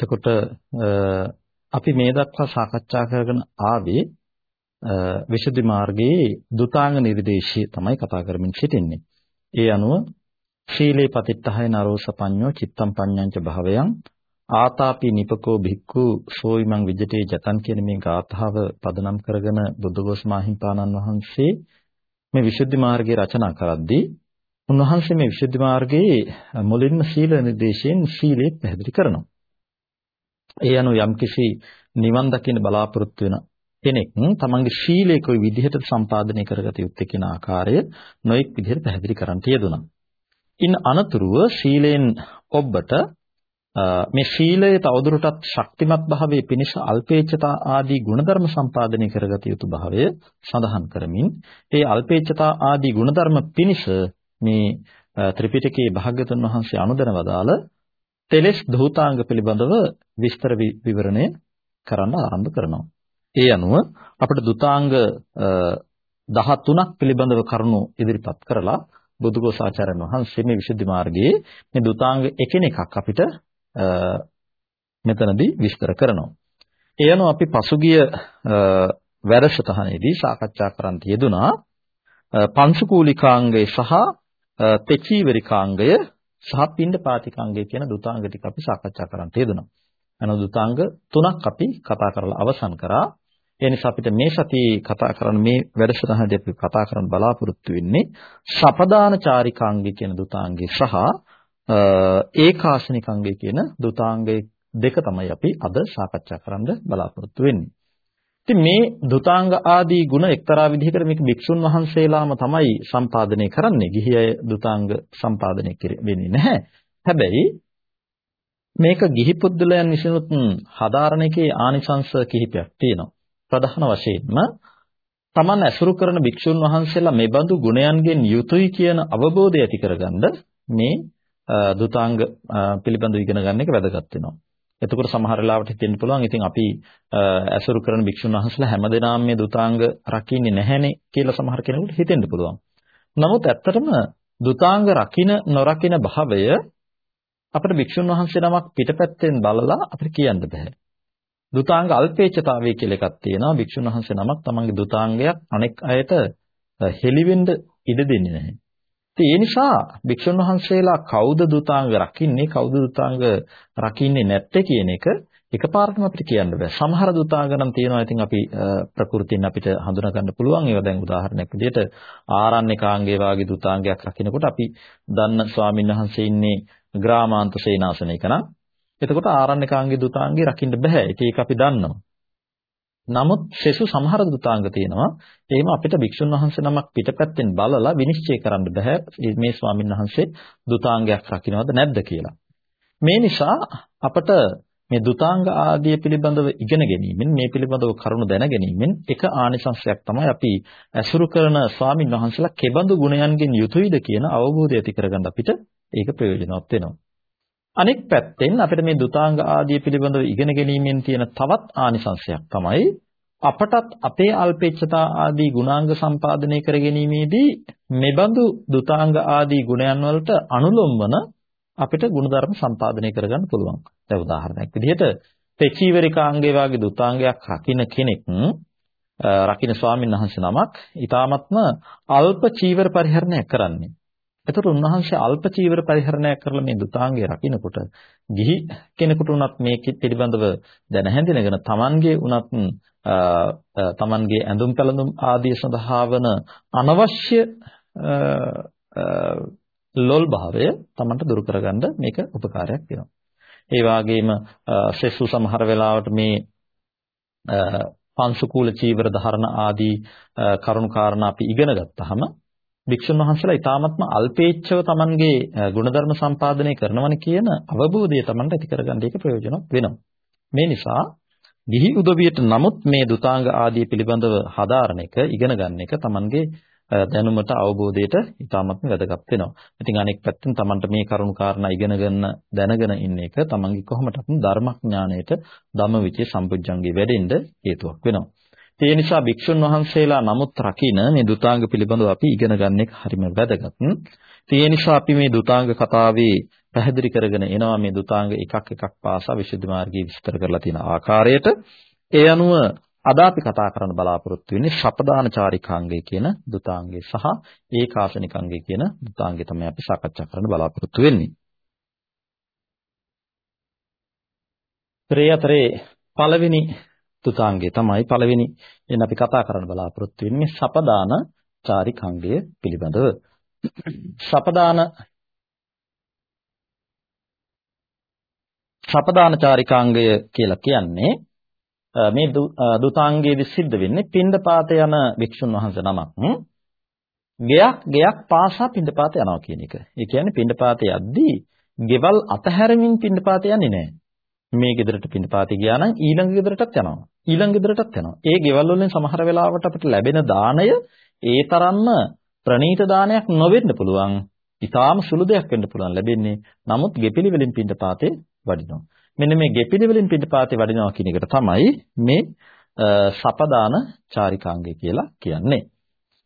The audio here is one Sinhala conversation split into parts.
එතකොට අපි මේ දක්වා සාකච්ඡා කරගෙන ආවේ විසුද්ධි මාර්ගයේ දුතාංග නිර්දේශය තමයි කතා කරමින් සිටින්නේ. ඒ අනුව ශීලේ පතිත්තහය නරෝසපඤ්ඤෝ චිත්තම් පඤ්ඤංච භාවයන් ආතාපි නිපකෝ භික්ඛු සෝයිමං විජිතේ ජතන් කියන මේ ගාථාව පදනම් කරගෙන බුදුගොස් මාහිම්පාණන් වහන්සේ මේ විසුද්ධි මාර්ගය රචනා කරද්දී උන්වහන්සේ මේ විසුද්ධි මාර්ගයේ මුලින්ම සීල නිර්දේශයෙන් සීලේ පැහැදිලි කරනවා. ඒ අනුව යම්කිසි නිවන් දකින්න බලාපොරොත්තු වෙන කෙනෙක් තමන්ගේ ශීලය කොයි විදිහට සම්පාදනය කරගත යුත්තේ කියන ආකාරය නොඑක් විදිහට පැහැදිලි කරන්න තියදුනා. ඉන් අනතුරුව ශීලයෙන් ඔබට මේ ශීලය තවදුරටත් ශක්තිමත් භාවයේ පිණිස අල්පේච්ඡතා ආදී ගුණධර්ම සම්පාදනය කරගත යුතු භාවය සඳහන් කරමින් ඒ අල්පේච්ඡතා ආදී ගුණධර්ම පිණිස මේ ත්‍රිපිටකයේ භාග්‍යතුන් වහන්සේ අනුදැන වදාළ තෙලස් ධූතාංග පිළිබඳව විස්තර විවරණය කරන්න ආරම්භ කරනවා. ඒ අනුව අපිට දුතාංග 13ක් පිළිබඳව කරුණු ඉදිරිපත් කරලා බුදුගෝසාචාර්යන් වහන්සේ මේ විසුද්ධි මාර්ගයේ මේ දුතාංග එකිනෙකක් අපිට මෙතනදී විස්තර කරනවා. ඒ අනුව අපි පසුගිය වැඩසටහනේදී සාකච්ඡා කරන්න යෙදුනා පංචකූලිකාංගය සහ තෙචීවරිකාංගය සහ පින්ඩපාතිකාංගය කියන දුතාංග ටික අපි සාකච්ඡා කරන්න යෙදුනා. අන දුතාංග තුනක් අපි කතා කරලා අවසන් කරා. ඒ නිසා අපිට මේ සතියේ කතා කරන්න මේ වැඩසටහනදී අපි කතා කරන්න බලාපොරොත්තු වෙන්නේ සපදාන චාරිකාංගය කියන දුතාංගය සහ ඒකාසනිකංගය කියන දුතාංගය දෙක තමයි අපි අද සාකච්ඡා කරන්න බලාපොරොත්තු වෙන්නේ. ඉතින් මේ දුතාංග ආදී ගුණ එක්තරා විදිහකට මේක භික්ෂුන් වහන්සේලාම තමයි සම්පාදනය කරන්නේ. ගිහි අය දුතාංග සම්පාදනය වෙන්නේ නැහැ. හැබැයි මේක ගිහි පුද්දලයන් විසිනුත් හදාරණ එකේ ආනිසංශ කිහිපයක් තියෙනවා. ප්‍රධාන වශයෙන්ම තමන් ඇසුරු කරන භික්ෂුන් වහන්සේලා මේ බඳු ගුණයන්ගෙන් යුතුයි කියන අවබෝධය ඇති කරගන්න මේ දුතාංග පිළිබඳව ඉගෙන ගන්න එක වැදගත් වෙනවා. එතකොට සමහර වෙලාවට හිතෙන්න පුළුවන් ඉතින් අපි ඇසුරු කරන භික්ෂුන් වහන්සේලා හැමදෙනාම මේ දුතාංග රකින්නේ නැහැනේ කියලා සමහර කෙනෙකුට හිතෙන්න පුළුවන්. නමුත් ඇත්තටම දුතාංග රකින්න නොරකින්න භාවය අපිට භික්ෂුන් වහන්සේ නමක් පිටපැත්තෙන් බලලා අපිට කියන්න බෑ. දුතාංග අල්පේච්ඡතාවය කියලා එකක් තියෙනවා. භික්ෂුන් වහන්සේ නමක් තමන්ගේ දුතාංගයක් අනෙක් අයට හෙළිවෙන්න ඉඩ දෙන්නේ නැහැ. ඒ නිසා භික්ෂුන් වහන්සේලා කවුද දුතාංග රකින්නේ කවුද දුතාංග රකින්නේ නැත්තේ කියන එක එකපාරටම අපිට කියන්න බෑ. සමහර දුතාංග නම් තියෙනවා. ඉතින් අපි ප්‍රകൃතියෙන් අපිට හඳුනා ගන්න පුළුවන්. ඒවා දැන් උදාහරණයක් විදිහට ආරණ්‍යකාංගයේ වාගේ දුතාංගයක් රකින්නකොට අපි දන්න ස්වාමීන් වහන්සේ ඉන්නේ ග්‍රාමාන්ත සේනාසනයක නම් එතකොට ආරණ්‍යකාංගයේ දුතාංගේ රකින්න බෑ. ඒක අපි දන්නවා. නමුත් සෙසු සමහර දුතාංග තියෙනවා. එහෙම අපිට භික්ෂුන් වහන්සේ නමක් පිටපැත්තෙන් බලලා විනිශ්චය කරන්න බෑ මේ ස්වාමීන් වහන්සේ දුතාංගයක් රකින්නවද නැද්ද කියලා. මේ නිසා අපට මේ දුතාංග ආදී පිළිබඳව ඉගෙන ගැනීමෙන් මේ පිළිබඳව කරුණු දැන ගැනීමෙන් එක ආනිසංශයක් තමයි අපි ඇසුරු කරන ස්වාමින් වහන්සේලා කෙබඳු ගුණයන්ගෙන් යුතුයද කියන අවබෝධය ඇති කරගන්න අපිට ඒක ප්‍රයෝජනවත් වෙනවා. අනෙක් පැත්තෙන් අපිට මේ දුතාංග ආදී පිළිබඳව ඉගෙන ගැනීමෙන් තියෙන තවත් ආනිසංශයක් තමයි අපටත් අපේ අල්පේච්ඡතා ආදී ගුණාංග සම්පාදනය කර ගැනීමේදී මෙබඳු දුතාංග ආදී ගුණයන් වලට අනුලොම්වන අපිට ගුණධර්ම සම්පාදනය කරගන්න පුළුවන්. දැන් උදාහරණයක් විදිහට පෙචීවරිකාංගේ වගේ දුතාංගයක් රකින්න කෙනෙක් රකින්න ස්වාමීන් වහන්සේ නමක් ඊ타මත්ම අල්ප චීවර පරිහරණය කරන්නේ. එතකොට උන්වහන්සේ අල්ප චීවර පරිහරණයක් කරලා මේ දුතාංගය රකින්නකොට ගිහි කෙනෙකුට උනත් මේක පිළිබඳව දැන හැඳිනගෙන Tamanගේ උනත් Tamanගේ ඇඳුම් පැළඳුම් ආදී සඳහා වන අනවශ්‍ය ලොල් භාවය Tamanට දුරු කරගන්න මේක උපකාරයක් වෙනවා. ඒ වගේම සෙසු සමහර වෙලාවට මේ පංසුකූල චීවර ධාරණ ආදී කරුණු කාරණා අපි ඉගෙන ගත්තාම භික්ෂුන් වහන්සේලා ඊ타මත්ම අල්පේච්ඡව Tamanගේ ගුණධර්ම සම්පාදනය කරනවනේ කියන අවබෝධය Tamanට ඇති කරගන්න එක ප්‍රයෝජනවත් වෙනවා. මේ නිසා ගිහි උදවියට නමුත් මේ දුතාංග ආදී පිළිබඳව හදාරණ එක ඉගෙන ගන්න එක Tamanගේ දැනුමට අවබෝධයට ඊ타මත්ම වැදගත් වෙනවා. ඉතින් අනෙක් පැත්තෙන් Tamanට මේ කරුණු කාරණා ඉගෙන ගන්න දැනගෙන ඉන්න එක Tamanගේ කොහොමදත් ධර්මඥාණයට ධම්මවිචේ සම්පුජ්ජංගේ වැඩෙන්න හේතුවක් වෙනවා. ඒ නිසා භික්ෂුන් වහන්සේලා නමුත් රකින්න මේ දුතාංග පිළිබඳව අපි ඉගෙන ගන්න එක හරිම වැදගත්. ඒ නිසා අපි මේ දුතාංග කතාවේ පැහැදිලි කරගෙන එනවා මේ දුතාංග එකක් එකක් පාසා විසුද්ධි මාර්ගයේ විස්තර කරලා තියෙන ආකාරයට. ඒ අනුව අද අපි කතා කරන්න බලාපොරොත්තු වෙන්නේ සපදාන චාරිකාංගය කියන දුතාංගය සහ ඒකාසනිකාංගය කියන දුතාංගය තමයි අපි සාකච්ඡා කරන්න බලාපොරොත්තු වෙන්නේ. ත්‍රේ අතරේ පළවෙනි දුතාංගය තමයි පළවෙනි එන්න අපි කතා කරන්න බලාපොරොත්තු වෙන්නේ සපදාන චාරිකාංගය පිළිබඳව. සපදාන සපදාන චාරිකාංගය කියලා කියන්නේ මේ දුතාංගයේදී සිද්ධ වෙන්නේ පින්ඩපාත යන වික්ෂුන් වහන්සේ නමක් ගයක් ගයක් පාසා පින්ඩපාත යනවා කියන එක. ඒ කියන්නේ පින්ඩපාත යද්දී ගෙවල් අතහැරමින් පින්ඩපාත යන්නේ නැහැ. මේ ගෙදරට පින්ඩපාත ගියා නම් ඊළඟ ගෙදරටත් යනවා. ඊළඟ ගෙදරටත් යනවා. ඒ ගෙවල් වලින් සමහර වෙලාවට අපිට ලැබෙන දාණය ඒ තරම්ම ප්‍රණීත දානයක් නොවෙන්න පුළුවන්. ඊටාම සුළු දෙයක් වෙන්න පුළුවන් ලැබෙන්නේ. නමුත් ගෙපිලි වලින් පින්ඩපාතේ වඩිනවා. මෙන්න මේ ගෙපිලි වලින් පිටපාතේ වඩිනවා කියන එකට තමයි මේ සපදාන චාරිකාංගය කියලා කියන්නේ.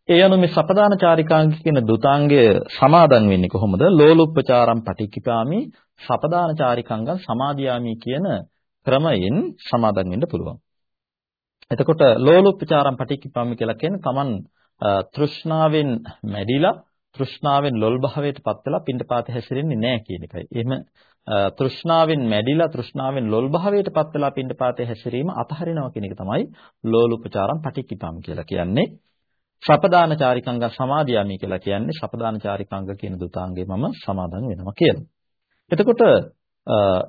ඒ අනුව මේ සපදාන චාරිකාංගය කියන දුතාංගය සමාදන් වෙන්නේ කොහොමද? ලෝලුප්පචාරම් පටික්කිපාමි සපදාන චාරිකාංගම් සමාදියාමි කියන ක්‍රමයෙන් සමාදන් වෙන්න පුළුවන්. එතකොට ලෝලුප්පචාරම් පටික්කිපාමි කියලා කියන්නේ Taman තෘෂ්ණාවෙන් මැඩිලා තෘෂ්ණාවෙන් ලොල් භාවයට පත් වෙලා පින්ඩපාත හැසිරෙන්නේ නැහැ කියන එකයි. එහෙම තෘෂ්ණාවෙන් මැඩිලා තෘෂ්ණාවෙන් ලොල් භාවයට පත් වෙලා පින්ඩපාතේ හැසිරීම අතහරිනවා කියන එක තමයි ලෝලුපචාරම් පටික්කිපම් කියලා කියන්නේ. ශපදාන චාරිකංග සමාදියාමි කියලා කියන්නේ ශපදාන චාරිකංග කියන දුතාංගේ මම සමාදන් වෙනවා කියලා. එතකොට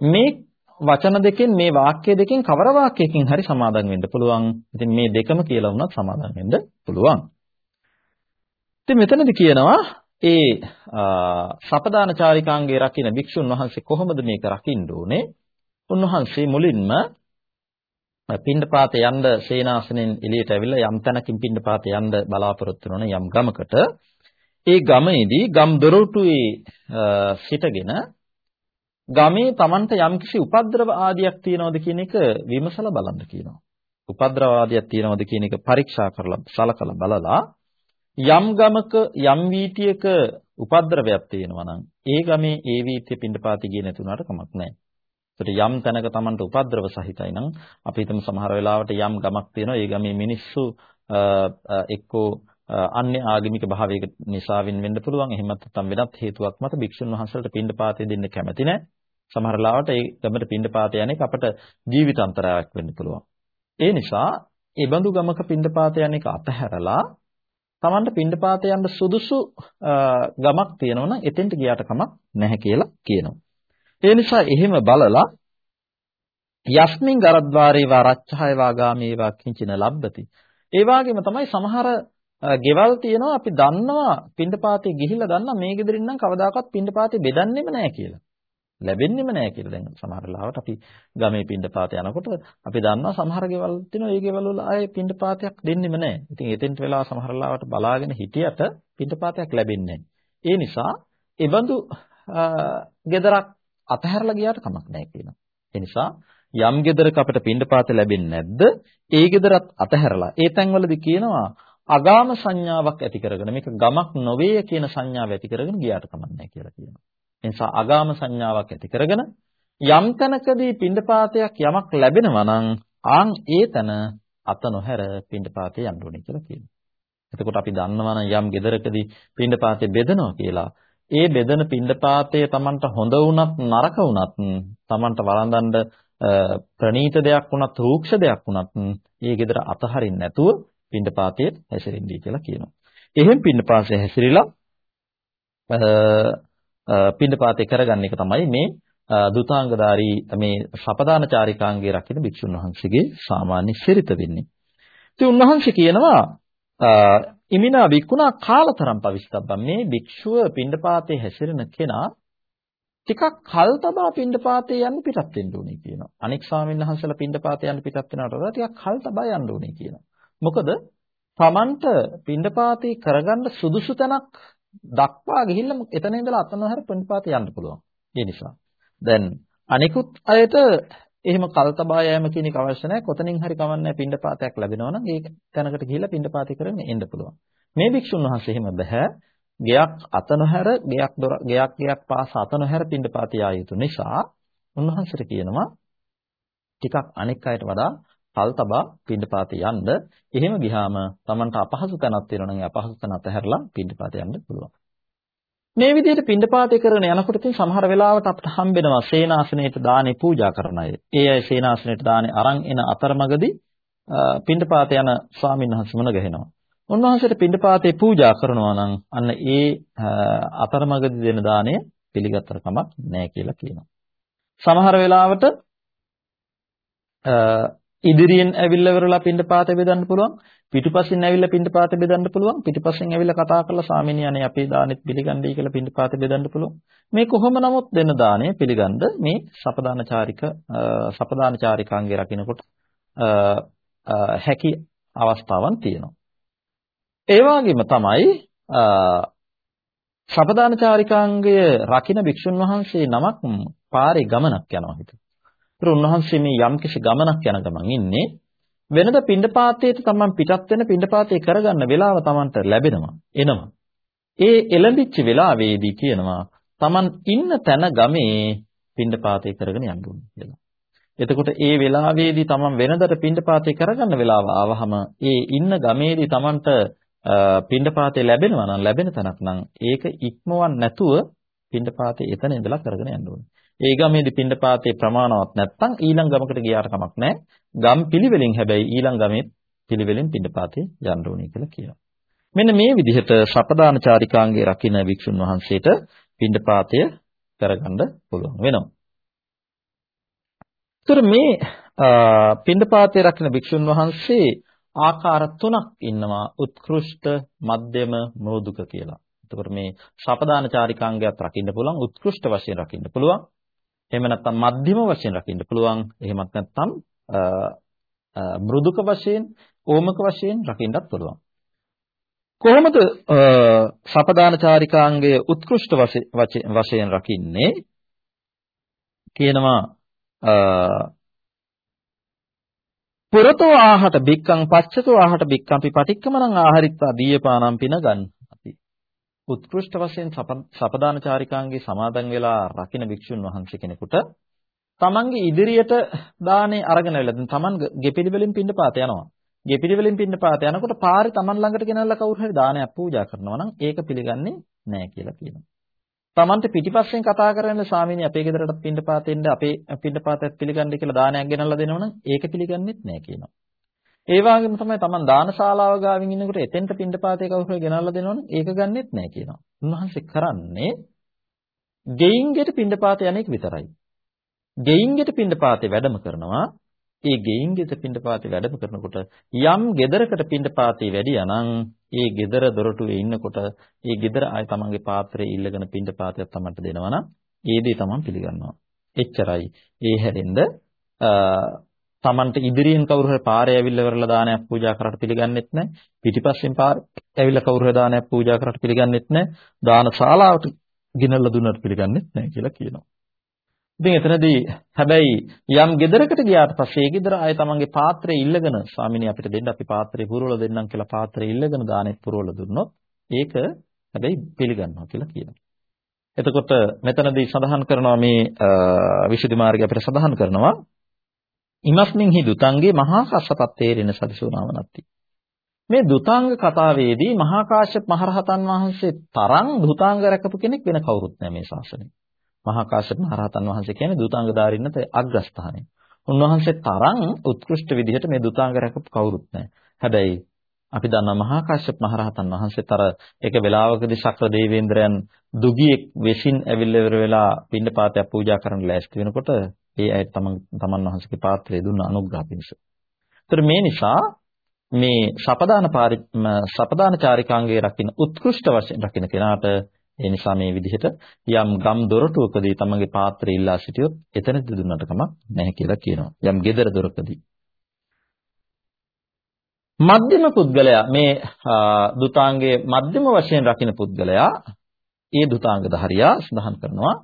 මේ වචන දෙකෙන් මේ වාක්‍ය දෙකෙන් කවර වාක්‍යයකින් හරි සමාදන් වෙන්න පුළුවන්. ඉතින් මේ දෙකම කියලා වුණත් සමාදන් වෙන්න පුළුවන්. ඉතින් මෙතනදී කියනවා ඒ සපදාන චාරිකාංගේ රකින්න භික්ෂුන් වහන්සේ කොහොමද මේක රකින්න ඕනේ? උන්වහන්සේ මුලින්ම පින්ඩපාතේ යන්න සේනාසනෙන් එළියට ඇවිල්ලා යම් තැනකින් පින්ඩපාතේ යන්න බලාපොරොත්තු වෙන යම් ගමකට ඒ ගමේදී ගම් දොරටුවේ සිටගෙන ගමේ Tamanට යම්කිසි උපද්‍රව ආදියක් තියනවද කියන එක විමසලා බලන්න කියනවා. උපද්‍රව ආදියක් තියනවද කියන එක පරීක්ෂා කරලා සලකලා බලලා යම් ගමක යම් වීතියක උපද්‍රවයක් තියෙනවා නම් ඒ ගමේ ඒ වීතිය පින්ඩපාති ගියේ නැතුණාට කමක් නැහැ. ඒකට යම් තැනක Tamanට උපද්‍රව සහිතයි නම් අපි හිතමු සමහර වෙලාවට යම් ගමක් තියෙනවා ඒ ගමේ මිනිස්සු එක්කෝ අන්‍ය ආගමික භාවයක නිසාවෙන් වෙන්න පුළුවන්. එහෙමත් නැත්නම් වෙනත් හේතුවක් මත භික්ෂුන් වහන්සේලාට පින්ඩපාතය දෙන්න කැමති නැහැ. සමහර ලාවට ඒ ගමට පින්ඩපාතය යන්නේ අපට ජීවිතාන්තරයක් වෙන්න පුළුවන්. ඒ නිසා ඒ බඳු ගමක පින්ඩපාතය යන එක අතහැරලා Tamanට පින්ඩපාතේ යන්න සුදුසු ගමක් තියෙනවා නම් එතෙන්ට ගියාට කමක් නැහැ කියලා කියනවා. ඒ නිසා එහෙම බලලා යස්මින් ගරද්වාරේ වා රච්ඡාය වා ගාමේ වා කිංචින ලබ්බති. ඒ වගේම තමයි සමහර ගෙවල් තියෙනවා අපි දන්නවා පින්ඩපාතේ ගිහිල්ලා දන්නා මේ ගෙදරින් නම් කවදාකවත් පින්ඩපාතේ බෙදන්නෙම නැහැ කියලා. ලැබෙන්නෙම නැහැ කියලා දැන් සමහර ලාවට අපි ගමේ පින්ඩපාත යනකොට අපි දන්නවා සමහර ගෙවල් තියෙනවා ඒ ගෙවල් වල ආයේ පින්ඩපාතයක් දෙන්නෙම නැහැ. ඉතින් එතෙන්ට වෙලා සමහර ලාවට බලාගෙන හිටියට පින්ඩපාතයක් ලැබෙන්නේ ඒ නිසා එබඳු ගෙදරක් අතහැරලා ගියාට කමක් නැහැ කියනවා. ඒ නිසා යම් ගෙදරක අපිට පින්ඩපාත ලැබෙන්නේ නැද්ද? ඒ ගෙදරත් අතහැරලා ඒ තැන්වලදී කියනවා අගාම සංඥාවක් ඇති කරගෙන මේක ගමක් නොවේය කියන සංඥාව ඇති කරගෙන ගියාට කමක් නැහැ කියලා කියනවා. නිසා අගාම සංඥාවක් ඇති කරගෙන යම් තැනකදී පින්ඩපාතයක් යමක් ලැබෙනවා නම් ආන් ඒ තැන අත නොහැර පින්ඩපාතේ යන්න ඕනේ කියලා කියනවා. එතකොට අපි දන්නවා නම් යම් ගෙදරකදී පින්ඩපාතේ බෙදනවා කියලා ඒ බෙදෙන පින්ඩපාතය Tamanට හොඳ වුණත් නරක වුණත් Tamanට වළඳන්න ප්‍රණීත දෙයක් වුණත් රූක්ෂ දෙයක් වුණත් ඒ ගෙදර අතහරින්න නැතුව පින්ඩපාතයේ හැසිරෙන්නයි කියලා කියනවා. එහෙන් පින්ඩපාතයේ හැසිරීලා පින්ඩපාතේ කරගන්න එක තමයි මේ දුතාංගධාරී මේ සපදාන චාරිකාංගයේ රකින්න භික්ෂුන් වහන්සේගේ සාමාන්‍ය සිරිත වෙන්නේ. ඉතින් උන්වහන්සේ කියනවා ඉමිනා වික්ුණා කාලතරම් පවිස්සබ්බම් මේ භික්ෂුව පින්ඩපාතේ හැසිරෙන කෙනා ටිකක් කල් තබා පින්ඩපාතේ යන්න පිටත් වෙන්න ඕනේ කියනවා. අනෙක් ස්වාමීන් වහන්සේලා පින්ඩපාතේ යන්න පිටත් වෙනවට වඩා ටිකක් කල් තබා යන්න ඕනේ කියනවා. මොකද Tamanට පින්ඩපාතේ කරගන්න සුදුසු තැනක් දක්වා ගිහිල්ලා එතන ඉඳලා අතනහැර පින්ඩපාතේ යන්න පුළුවන්. ඒ නිසා දැන් අනිකුත් අයට එහෙම කල්තබා යෑම කියන එක අවශ්‍ය නැහැ. කොතනින් හරි කවන්නේ පින්ඩපාතයක් ලැබෙනවා නම් ඒ තැනකට ගිහිල්ලා පින්ඩපාතේ කරගෙන එන්න පුළුවන්. මේ භික්ෂුන් වහන්සේ එහෙම බෑ. ගෙයක් අත නොහැර ගෙයක් දොර ගෙයක් ගෙයක් පාස අත නොහැර පින්ඩපාත යා යුතු නිසා උන්වහන්සේට කියනවා ටිකක් අනෙක් අයට වඩා කල් තබා පින්ඩපාතේ යන්න. එහෙම ගියාම Tamanට අපහසු තැනක් තියෙනවා නම් ඒ අපහසු තැන අතහැරලා පින්ඩපාතේ යන්න පුළුවන්. මේ විදිහට පින්ඩපාතේ කරන යනකොට ඉතින් සමහර වෙලාවට අපිට හම්බෙනවා සේනාසනයට දානේ පූජා කරන අය. ඒ අය සේනාසනයට දානේ අරන් එන අතරමඟදී පින්ඩපාතේ යන ස්වාමීන් වහන්සේ මුණ ගැහෙනවා. උන්වහන්සේට පින්ඩපාතේ පූජා කරනවා නම් අන්න ඒ අතරමඟදී දෙන දාණය පිළිගත්තර කමක් නැහැ කියලා කියනවා. සමහර වෙලාවට ඉදිරියෙන් ඇවිල්ලා ඉවරලා පින්ඩපාත බෙදන්න පුළුවන් පිටුපසින් ඇවිල්ලා පින්ඩපාත බෙදන්න පුළුවන්. පිටුපසින් ඇවිල්ලා කතා කරලා ස්වාමීනි අනේ අපේ දානෙත් පිළිගන්නයි කියලා පින්ඩපාත බෙදන්න පුළුවන්. මේ කොහොම නමුත් දෙන දාණය පිළිගන්න මේ සපදානචාරික සපදානචාරිකාංගේ රකින්නකොට හැකි අවස්ථාවන් තියෙනවා. ඒ වගේම තමයි සපදානචාරිකාංගය රකින්න භික්ෂුන් වහන්සේ නමක් පාරේ ගමනක් යනවා හිතුවා ඒතර උන්වහන්සේ මේ යම්කිසි ගමනක් යන ගමන් ඉන්නේ වෙනද පින්ඩපාතේට තමන් පිටත් වෙන පින්ඩපාතේ කරගන්න වෙලාව තමන්ට ලැබෙනවා එනවා. ඒ එළඹිච්ච වෙලාවේදී කියනවා තමන් ඉන්න තැන ගමේ පින්ඩපාතේ කරගෙන යන්න ඕනේ කියලා. එතකොට ඒ වෙලාවේදී තමන් වෙනදට පින්ඩපාතේ කරගන්න වෙලාව ආවහම ඒ ඉන්න ගමේදී තමන්ට පින්ඩපාතේ ලැබෙනවා නම් ලැබෙන තැනක් නම් ඒක ඉක්මවන්න නැතුව පින්ඩපාතේ එතන ඉඳලා කරගෙන යන්න ඕනේ. ඒ ගමේදී පින්ඩපාතේ ප්‍රමාණවත් නැත්නම් ඊළඟ ගමකට ගියාට කමක් නැහැ. ගම් පිළිවෙලින් හැබැයි ඊළඟ ගමේ පිළිවෙලින් පින්ඩපාතේ යන්න ඕනේ කියලා කියනවා. මෙන්න මේ විදිහට සපදාන චාරිකාංගේ රකින්න වික්ෂුන් වහන්සේට පින්ඩපාතය කරගන්න පුළුවන් වෙනවා. ඒතර මේ පින්ඩපාතේ රකින්න වික්ෂුන් වහන්සේ ආකාර තුනක් ඉන්නවා උත්කෘෂ්ඨ මධ්‍යම මෘදුක කියලා. එතකොට මේ සපදාන චාරිකාංගයත් රකින්න පුළුවන් උත්කෘෂ්ඨ වශයෙන් රකින්න පුළුවන් එහෙම නැත්නම් මධ්‍යම වශයෙන් රකින්න පුළුවන්. එහෙමත් නැත්නම් මෘදුක වශයෙන්, ඕමක වශයෙන් රකින්නත් පුළුවන්. කොහොමද සපදාන චාරිකාංගය උත්කෘෂ්ඨ වශයෙන් රකින්නේ? කියනවා පුරතෝ ආහට බික්කං පච්චතෝ ආහට බික්කම්පි පටික්කමනං ආහරිත්වා දීයපානම් පින ගන්න. උත්කෘෂ්ඨ වශයෙන් සපදාන චාරිකාංගේ සමාදන් වෙලා රකින්න භික්ෂුන් වහන්සේ කෙනෙකුට තමන්ගේ ඉදිරියට දානේ අරගෙන වෙලා දැන් තමන් ගෙපිලි වලින් පින්නපාත යනවා. ගෙපිලි වලින් පින්නපාත යනකොට පාරේ තමන් ළඟට ගෙනල්ලා කවුරු හරි දානයක් පූජා කරනවා නම් ඒක පිළිගන්නේ නැහැ කියලා කියනවා. තමන්ට පිටිපස්සෙන් කතා කරගෙන ස්වාමීනි අපේ ගෙදරට පින්නපාත එන්න අපේ පින්නපාතයක් පිළිගන්න කියලා දානයක් ගෙනල්ලා දෙනවනම් ඒක පිළිගන්නේත් නැහැ කියනවා. ඒ වගේම තමයි Taman දානශාලාව ගාවින් ඉන්නකොට එතෙන්ට පින්ඩපාතේ කවුරු හරි ගෙනල්ලා දෙනවනම් ඒක ගන්නෙත් නැහැ කියනවා. උන්වහන්සේ කරන්නේ ගෙයින්ගෙට පින්ඩපාතේ යන්නේක් විතරයි. ගෙයින්ගෙට පින්ඩපාතේ වැඩම කරනවා. ඒ ගෙයින්ගෙට පින්ඩපාතේ වැඩම කරනකොට යම් ගෙදරකට පින්ඩපාතේ වැඩියා නම් ඒ ගෙදර දොරටුවේ ඉන්නකොට ඒ ගෙදර ආය තමන්ගේ පාත්‍රයේ ඉල්ලගෙන පින්ඩපාතයක් තමන්ට දෙනවා නම් ඒ දේ තමන් පිළිගන්නවා. එච්චරයි. ඒ හැරෙන්න Tamanට ඉදිරියෙන් කවුරු හරි පාරේ ඇවිල්ලා වරලා දානයක් පූජා කරාට පිළිගන්නෙත් නැහැ. පිටිපස්සෙන් පාර ඇවිල්ලා කවුරු හරි දානයක් පූජා කරාට පිළිගන්නෙත් නැහැ. දාන ශාලාවට ගෙනල්ලා දුන්නට පිළිගන්නෙත් නැහැ කියලා කියනවා. ඉතින් එතනදී හැබැයි යම් ගෙදරකට ගියාට පස්සේ ඒ ගෙදර ආය තමන්ගේ පාත්‍රය ඉල්ලගෙන ස්වාමිනේ අපිට දෙන්න අපි පාත්‍රය පුරවලා දෙන්නම් කියලා පාත්‍රය ඉල්ලගෙන දානෙත් පුරවලා දුන්නොත් ඒක හැබැයි පිළිගන්නවා කියලා කියනවා. එතකොට මෙතනදී සඳහන් කරනවා මේ විසුද්ධි මාර්ගය අපිට සඳහන් කරනවා ඉමස්මින් හි දුතංගේ මහා කස්සපත් තේරෙන සදිසෝනාවනත්ති. මේ දුතාංග කතාවේදී මහා කාශ්‍යප මහරහතන් වහන්සේ තරම් දුතාංග රැකපු කෙනෙක් වෙන කවුරුත් නැහැ මේ ශාසනයේ. මහා කාශ්‍යප මහරහතන් වහන්සේ කියන්නේ දුතාංග ධාරින්නත අග්‍රස්ථානය. උන්වහන්සේ තරම් උත්කෘෂ්ඨ විදිහට මේ දුතාංග රැකපු කවුරුත් නැහැ. හැබැයි අපි දන්නා මහා කාශ්‍යප මහරහතන් වහන්සේතර එක වෙලාවකදී ශක්‍ර දේවේන්ද්‍රයන් දුගියෙක් වෙසින් ඇවිල්ලා ඉවර වෙලා පින්නපාතයක් පූජා කරන්න ලෑස්ති වෙනකොට ඒ අය තමන් තමන් වහන්සේගේ පාත්‍රය දුන්න අනුග්‍රහ පිණිස. ඒතර මේ නිසා මේ සපදාන සපදාන චාරිකාංගයේ රකින්න උත්කෘෂ්ඨ වශයෙන් රකින්න කෙනාට ඒ නිසා මේ විදිහට යම් ගම් දොරටුවකදී තමන්ගේ පාත්‍රය ඉල්ලා සිටියොත් එතනදී දුන්නට කමක් නැහැ කියලා කියනවා. යම් gedara දොරකදී. මධ්‍යම පුද්ගලයා මේ දුතාංගයේ මධ්‍යම වශයෙන් රකින්න පුද්ගලයා ඒ දුතාංග ධාරියා සඳහන් කරනවා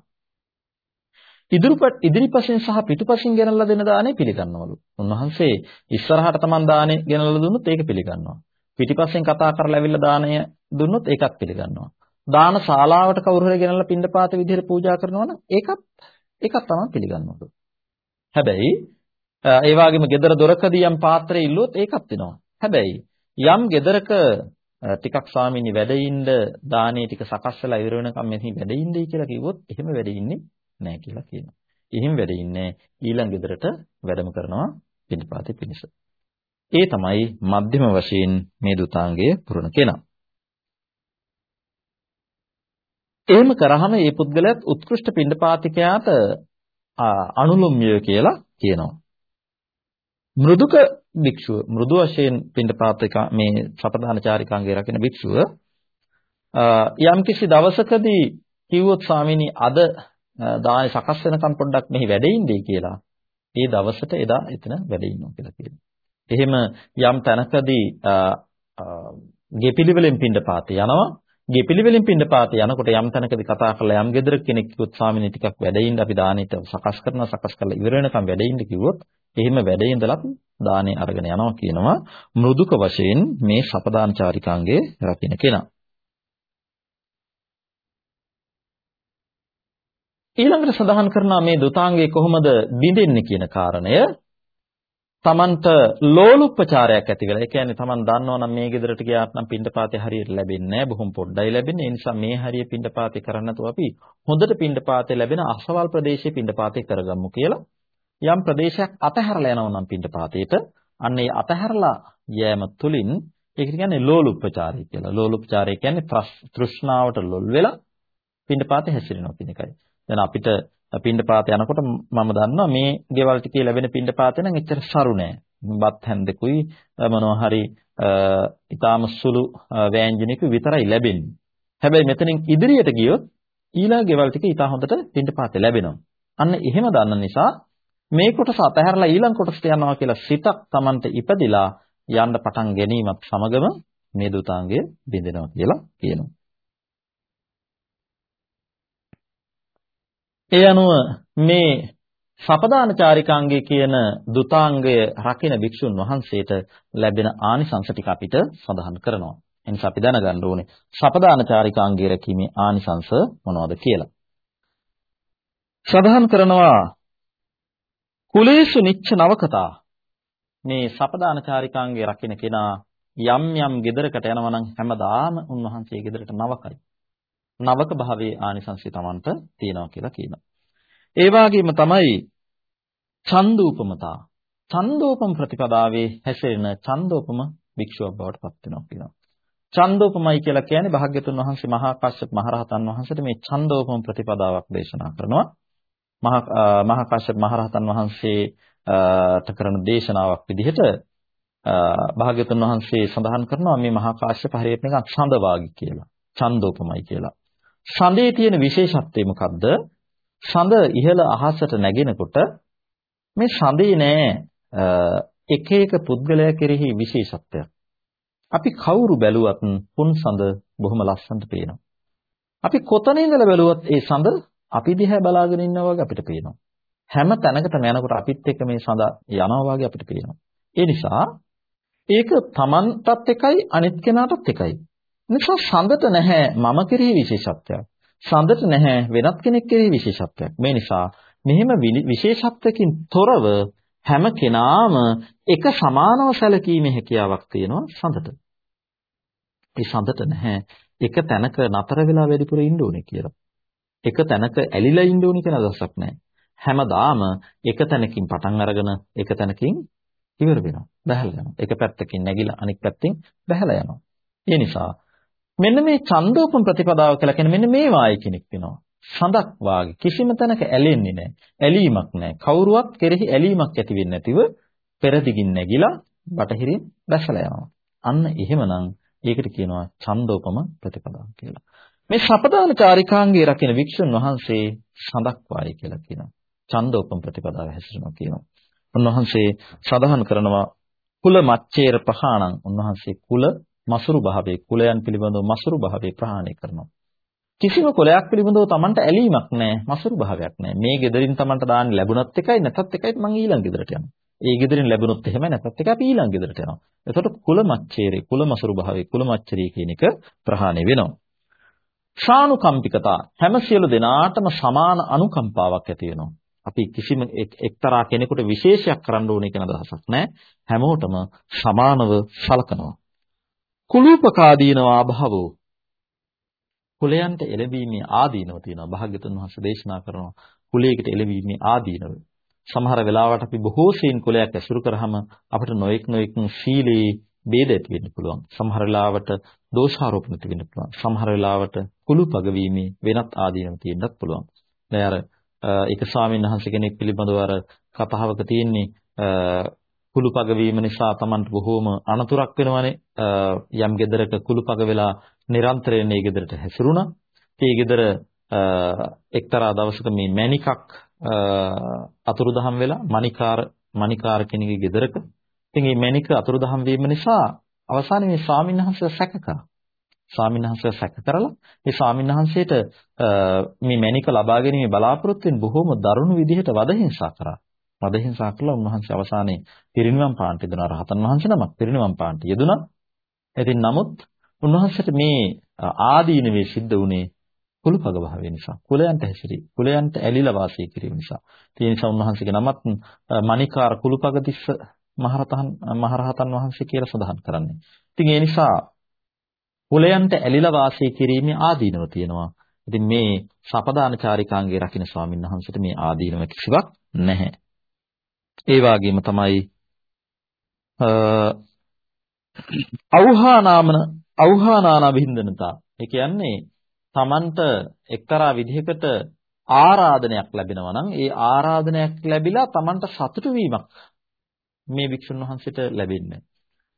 ඉදිරිපත් ඉදිරිපසින් සහ පිටුපසින් ගෙනල්ලා දෙන දාණය පිළිගන්නවලු. උන්වහන්සේ ඉස්සරහට Taman දාණය ගෙනල්ලා දුන්නොත් ඒක පිළිගන්නවා. පිටිපස්සෙන් කතා කරලා ඇවිල්ලා දාණය දුන්නොත් ඒකත් පිළිගන්නවා. දාන ශාලාවට කවුරු හරි ගෙනල්ලා පින්ඩපාත විදිහට පූජා කරනවා නම් ඒකත් ඒකත් තමයි පිළිගන්න ඕන. හැබැයි ඒ වගේම gedara දොරකදී යම් පාත්‍රය ඉල්ලුවොත් ඒකත් වෙනවා. හැබැයි යම් gedarක ටිකක් ස්වාමීනි වැඩ ඉන්න දානේ ටික සකස් වෙලා ඉවර වෙනකම් මෙහි වැඩ ඉන්නයි කියලා කිව්වොත් එහෙම වැඩ ඉන්නේ නැහැ කියලා කියනවා. එහෙම වැඩ ඉන්නේ ඊළඟ ගෙදරට වැඩම කරනවා පින්පාතේ පිණිස. ඒ තමයි මධ්‍යම වශයෙන් මේ දුතාංගය පුරන කෙනා. එහෙම කරාම මේ පුද්ගලයාත් උත්කෘෂ්ඨ පින්ඩපාතිකයාට අනුලුම්ය කියලා කියනවා. මෘදුක භික්ෂුව මෘදු වශයෙන් පින්ඩපාතික මේ සපදාන චාරිකාංගය රකින භික්ෂුව යම්කිසි දවසකදී කිව්වොත් ස්වාමීනි අද දාය සකස් වෙනකම් පොඩ්ඩක් මෙහි වැඩ ඉන්නේ කියලා. ඒ දවසට එදා එතන වැඩ ඉන්නවා කියලා කියනවා. එහෙම යම් තැනකදී ගෙපිලිවලින් පින්ඩපාතේ යනවා ගෙපිලිවලින් පින්ඩපාතේ යනකොට යම් තැනකදී කතා කරලා යම් ගෙදර කෙනෙක් කිව්වොත් ස්වාමීනි ටිකක් වැඩ ඉන්න අපි දානෙට සකස් කරනවා සකස් කරලා ඉවර වෙනකම් වැඩ ඉන්න කිව්වොත් එහෙම වැඩ ඉඳලත් දානේ අරගෙන යනවා කියනවා මෘදුක වශයෙන් මේ සපදාන චාරිකාංගේ රකින්න කෙනා. ඊළඟට සඳහන් කරනවා මේ දුතාංගේ කොහොමද බිඳෙන්නේ කියන කාරණය තමන්ට ලෝලුප්පචාරයක් ඇති වෙලා. ඒ කියන්නේ තමන් දන්නවනම් මේ ගෙදරට ගියාත් නම් පින්ඩපාතේ හරියට ලැබෙන්නේ නැහැ. බොහොම පොඩ්ඩයි ලැබෙන්නේ. ඒ නිසා මේ හරිය පින්ඩපාතේ කරන්න නැතුව අපි හොඳට පින්ඩපාතේ ලැබෙන අසවල් ප්‍රදේශයේ පින්ඩපාතේ කරගමු කියලා යම් ප්‍රදේශයක් අතහැරලා යනවා නම් පින්ඩපාතේට අන්න ඒ අතහැරලා යෑම තුලින් ඒක කියන්නේ ලෝලුප්පචාරය කියලා. ලෝලුප්පචාරය කියන්නේ තෘෂ්ණාවට ලොල් වෙලා පින්ඩපාතේ හැසිරෙනවා කියන එකයි. දැන් අපිට පින්ඩපාත යනකොට මම දන්නවා මේ ගෙවල් ටිකේ ලැබෙන පින්ඩපාතේ නම් එච්චර සරු නෑ. බත් හැන්දකුයි මොනවා හරි ඊටාම සුළු වෑංජනික විතරයි ලැබෙන්නේ. හැබැයි මෙතනින් ඉදිරියට ගියොත් ඊළඟ ගෙවල් ටික ඊට හොඳට පින්ඩපාතේ ලැබෙනවා. අන්න එහෙම දන්න නිසා මේ කොටස අතහැරලා ඊළඟ කොටසට යනවා කියලා සිතක් Tamante ඉපදිලා යන්න පටන් ගැනීමත් සමගම මේ දුතාංගය බිඳෙනවා කියලා කියනවා. ඒ අනුව මේ සපදාන චාරිකාංගය කියන දුතාංගය රකින භික්ෂුන් වහන්සේට ලැබෙන ආනිසංස ටික අපිට සඳහන් කරනවා. එනිසා අපි දැනගන්න ඕනේ සපදාන චාරිකාංගය රැකීමේ ආනිසංස මොනවද කියලා. සඳහන් කරනවා කුලේසු නිච්ච නවකතා මේ සපදාන චාරිකාංගය රකින්න කෙනා යම් යම් ගෙදරකට යනවා නම් හැමදාම උන්වහන්සේ ගෙදරට නවකයි. නවක භාවයේ ආනිසංසය Tamanට තියෙනවා කියලා කියනවා. ඒ වගේම තමයි චන්දූපමතා. චන්දෝපම ප්‍රතිපදාවේ හැසිරෙන චන්දෝපම භික්ෂුවක් බවට පත් වෙනවා කියනවා. චන්දෝපමයි කියලා කියන්නේ භාග්‍යතුන් වහන්සේ මහා කාශ්‍යප මහරහතන් වහන්සේට මේ චන්දෝපම ප්‍රතිපදාවක් දේශනා කරනවා. මහා කාශ්‍යප මහරහතන් වහන්සේට කරන දේශනාවක් විදිහට භාග්‍යතුන් වහන්සේ සඳහන් කරනවා මේ මහා කාශ්‍යප හරියට නිකන් ඡන්ද වාගි කියලා. ඡන්දෝපමයි කියලා. ඡන්දේ තියෙන විශේෂත්වය මොකද්ද? ඡන්ද ඉහළ අහසට නැගෙනකොට මේ ඡන්දේ නෑ එක එක පුද්ගලයා කෙරෙහි විශේෂත්වයක්. අපි කවුරු බැලුවත් පුන් සඳ බොහොම ලස්සනට පේනවා. අපි කොතන ඉඳලා බැලුවත් ඒ සඳ අපි දිහා බලාගෙන ඉන්නවා වගේ අපිට පේනවා. හැම තැනකටම යනකොට අපිත් එක්ක මේ සඳ යනවා වගේ අපිට පේනවා. ඒ නිසා ඒක Tamanටත් එකයි අනිත් කෙනාටත් එකයි. නිසා සඳට නැහැ මම කෙරෙහි විශේෂත්වයක්. සඳට නැහැ වෙනත් කෙනෙක් කෙරෙහි විශේෂත්වයක්. මේ නිසා මෙහෙම විශේෂත්වකින් තොරව හැම කෙනාම එක සමානව සැලකීමේ හැකියාවක් තියෙනවා සඳට. ඒ සඳට නැහැ එක තැනක නතර වෙලා වැඩිපුර ඉන්න ඕනේ කියලා. එක තැනක ඇලිලා ඉන්න ඕනි කියන අදහසක් නැහැ. හැමදාම එක තැනකින් පටන් අරගෙන එක තැනකින් ඉවර වෙනවා. බහැලා යනවා. එක පැත්තකින් නැගිලා අනෙක් පැත්තෙන් බහැලා යනවා. ඒ නිසා මෙන්න මේ ඡන්දෝපම ප්‍රතිපදාව කියලා කියන්නේ මෙන්න මේ වායි කෙනෙක් වෙනවා. සඳක් වාගේ කිසිම තැනක ඇලෙන්නේ නැහැ. ඇලීමක් නැහැ. කවුරුවත් කෙරෙහි ඇලීමක් ඇති වෙන්නේ නැතිව පෙරදිගින් නැගිලා බටහිරින් බැසලා යනවා. අන්න එහෙමනම් ඒකට කියනවා ඡන්දෝපම ප්‍රතිපදාව කියලා. මේ සපදාන චාරිකාංගයේ රකින වික්ෂුන් වහන්සේ සඳක් වායි කියලා කියනවා. ඡන්දෝපම ප්‍රතිපදාව හැසිරෙනවා කියනවා. උන්වහන්සේ සඳහන් කරනවා කුල මච්චේර පහාණං උන්වහන්සේ කුල මසුරු භාවයේ කුලයන් පිළිබඳව මසුරු භාවයේ ප්‍රහාණය කරනවා. කිසිම කුලයක් පිළිබඳව Tamanට ඇලීමක් නැහැ, මසුරු භාවයක් නැහැ. මේ ගෙදරින් Tamanට දාන්න ලැබුණත් එකයි නැතත් එකයි මං ඊළඟ ගෙදරට යනවා. ඒ ගෙදරින් ලැබුණොත් එහෙම නැතත් එක අපි ඊළඟ ගෙදරට යනවා. එතකොට කුල මච්චේරේ, කුල මසුරු භාවයේ කුල මච්චරී කියන එක ප්‍රහාණය වෙනවා. ශානුකම්පිකතා හැම සියලු දෙනාටම සමාන අනුකම්පාවක් ඇති වෙනවා. අපි කිසිම එක්තරා කෙනෙකුට විශේෂයක් කරන්න ඕනේ කියන අදහසක් නැහැ. හැමෝටම සමානව සලකනවා. කුලූපකාදීනවා භවෝ කුලයන්ට එළඹීමේ ආදීනව තියෙනවා. භාග්‍යතුන් වහන්සේ දේශනා කරනවා කුලයකට එළඹීමේ ආදීනව. සමහර වෙලාවට අපි බොහෝ සීන් කුලයක් ඇසුරු කරාම අපිට නොඑක් නොඑක් ශීලී ભેද ඇති වෙන්න පුළුවන්. සමහර වෙලාවට දෝෂාරෝපණ ඇති වෙන්න පුළුවන්. සමහර වෙලාවට කුළු පගවීමේ වෙනත් ආදීනව තියෙන්නත් පුළුවන්. දැන් අර ඒක ස්වාමීන් වහන්සේ කෙනෙක් පිළිබඳව අර කතාවක තියෙන්නේ කුළු පගවීම නිසා Tamanට බොහෝම අනතුරක් වෙනවනේ. යම් ගෙදරක කුළු පග වෙලා නිරන්තරයෙන් ඒ ගෙදරට හැසිරුණා. ඒ ගෙදර එක්තරා දවසක මේ මණිකක් අතුරුදහන් වෙලා මණිකාර මණිකාර කෙනෙකුගේ ගෙදරක ඉතින් මේ මණික අතුරුදහන් වීම නිසා අවසානයේ මේ ස්වාමීන් වහන්සේ සැක කරා. ස්වාමීන් වහන්සේ සැක කරලා මේ ස්වාමීන් වහන්සේට මේ මණික ලබා ගැනීම බලාපොරොත්තු වෙන බොහොම දරුණු විදිහට වදහිංසා කරා. වදහිංසා කළා උන්වහන්සේ අවසානයේ පිරිනිවන් පාන්ට යෙදුනා රහතන් වහන්සේ නමක් පිරිනිවන් පාන්ට යෙදුනා. ඉතින් නමුත් උන්වහන්සේට මේ ආදීනවේ සිද්ධ වුණේ කුලපග භාවය නිසා කුලයන්ට හැසිරි කුලයන්ට ඇලිලා වාසය කිරීම නිසා ඒ නිසා උන්වහන්සේගේ නමත් මණිකාර කුලපග තිස්ස මහරතහන් මහරහතන් වහන්සේ කියලා සඳහන් කරන්නේ. ඉතින් ඒ නිසා කුලයන්ට ඇලිලා වාසය කිරීමේ ආදීනව තියෙනවා. ඉතින් මේ සපදාන චාරිකාංගේ රකින්න ස්වාමීන් වහන්සේට මේ ආදීනව කිසිවක් නැහැ. ඒ වගේම තමයි අවහා නාමන අවහානානා විහිඳනතා. ඒ කියන්නේ Tamanට එක්තරා විදිහකට ආරාධනයක් ලැබෙනවා නම් ඒ ආරාධනයක් ලැබිලා Tamanට සතුටු වීමක් මේ වික්ෂුන් වහන්සේට ලැබෙන්නේ.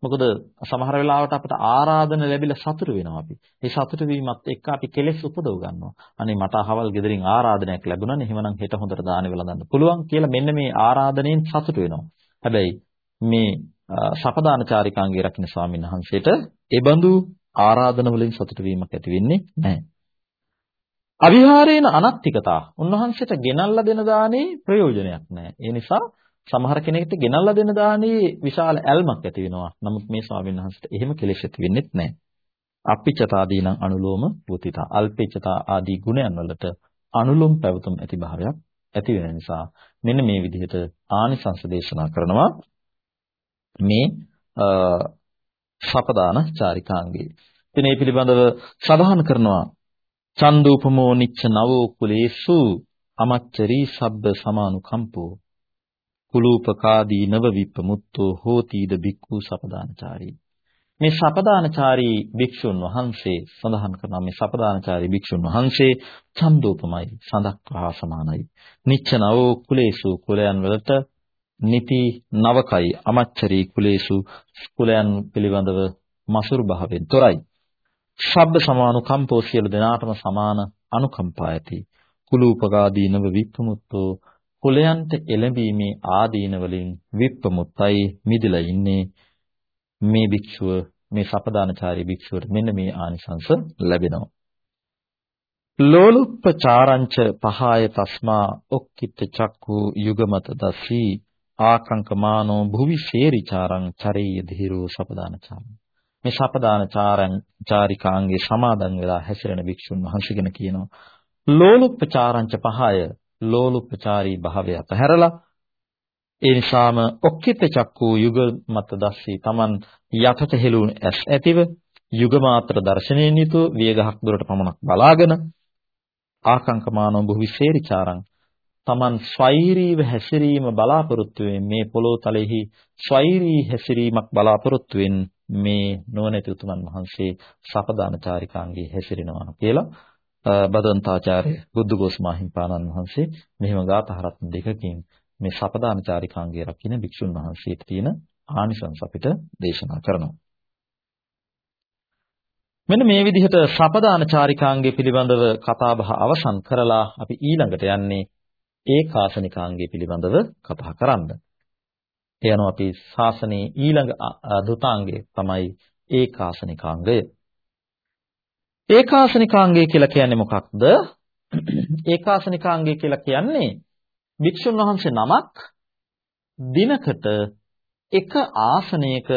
මොකද සමහර වෙලාවට අපට ආරාධන ලැබිලා සතුටු වෙනවා අපි. ඒ සතුටු වීමත් එක්ක අපි කෙලෙස් උපදව ගන්නවා. අනේ මට අහවල් ගෙදරින් ආරාධනයක් ලැබුණානේ. එහෙමනම් හෙට හොඳට දාන වෙලඳන්න පුළුවන් කියලා මෙන්න මේ ආරාධනෙන් සතුටු වෙනවා. හැබැයි මේ සපදාන චාරිකාංගේ රකින්න ස්වාමීන් වහන්සේට ඒ බඳු ආරාධන වලින් සතුටු වීමක් ඇති වෙන්නේ නැහැ. අවිහාරේන අනත්තිකතා. උන්වහන්සේට ගෙනල්ලා දෙන දානේ ප්‍රයෝජනයක් නැහැ. ඒ නිසා සමහර කෙනෙක්ට ගෙනල්ලා දෙන දානේ විශාල ඇල්මක් ඇති වෙනවා. නමුත් මේ ස්වාමීන් වහන්සේට එහෙම කෙලෙස් ඇති වෙන්නේ නැහැ. අප්පිච්චතාදීනම් අනුලෝම වූතිතා. අල්පිච්චතා ආදී ගුණයන් වලට අනුලෝම පැවතුම් ඇති භාවයක් ඇති වෙන නිසා මෙන්න මේ විදිහට ආනිසංස දේශනා කරනවා මේ සපදාන චාරිකාංගේ. ඉතින් මේ පිළිබඳව සඳහන් කරනවා චන්දූපමෝ නිච්ච නවෝ කුලේසු අමච්චරී සබ්බ සමානුකම්පෝ කුලූපකාදී නව විප්පමුත්තෝ හෝතිද බික්ඛු සපදානචාරී. මේ සපදානචාරී භික්ෂුන් වහන්සේ සඳහන් කරනවා මේ සපදානචාරී භික්ෂුන් වහන්සේ චන්දෝපමයි සඳක් හා සමානයි. නිච්ච නවෝ කුලේසු කුලයන් වලට නිති නවකයි අමච්චරී කුලේසු කුලයන් පිළිබඳව මසුරු භාවයෙන් තොරයි. ශබ්ද සමානුකම්පෝ සියලු දෙනාටම සමාන අනුකම්පා ඇති කුලූපගාදීනව විප්පමුත්තෝ කුලයන්ට එළඹීමේ ආදීන වලින් විප්පමුත්තයි මිදලා ඉන්නේ. මේ භික්ෂුව මේ සපදානචාරී භික්ෂුවට මෙන්න මේ ආනිසංස ලැබෙනවා. ලෝලුප්පචාරංච පහාය තස්මා ඔක්කිට චක්කු යුගමත දසී ආකංකමානෝ භුවි ශේරිචාරං චරේය ධීරෝ සපදානචාරං. මේ සපදාන චාරං චාරිකාංගේ සමාදන් වෙලා හැසිරෙන භික්ෂුන් වහන්සේ ගැන කියනවා. ලෝලුප්පචාරංච පහය ලෝලුප්පචාරී භාවය අතහැරලා ඒ නිසාම ඔක්කිත චක්කූ යුග මත දැස්සී Taman යටට හෙළුණු ඇස් ඇතිව යුග මාත්‍ර දර්ශනයෙන් යුතුව වියගහක් දුරට පමණක් බලාගෙන ආකංකමානෝ බොහු විශේෂාරං Taman ස්වෛරීව හැසිරීම බලාපොරොත්තු මේ පොළොව තලෙහි ස්වෛරී හැසිරීමක් බලාපොරොත්තු මේ නොනැති උතුමන් වහන්සේ සපදාන චාරිකාංගේ හැසිරෙනවා කියලා බදන්තාචාර්ය බුද්ධඝෝෂ මාහිම්පාණන් වහන්සේ මෙහිම ගාථහරත්න දෙකකින් මේ සපදාන චාරිකාංගේ රකින්න භික්ෂුන් වහන්සේට තියෙන ආනිසංස අපිට දේශනා කරනවා. මෙන්න මේ විදිහට සපදාන චාරිකාංගේ පිළිබඳව කතා බහ අවසන් කරලා අපි ඊළඟට යන්නේ ඒකාසනිකාංගය පිළිබඳව කතා කරන්න. ඒ අනුව අපි ශාසනයේ ඊළඟ දුතාංගය තමයි ඒකාසනිකාංගය. ඒකාසනිකාංගය කියලා කියන්නේ මොකක්ද? ඒකාසනිකාංගය කියලා කියන්නේ භික්ෂුන් වහන්සේ නමක් දිනකට එක ආසනයක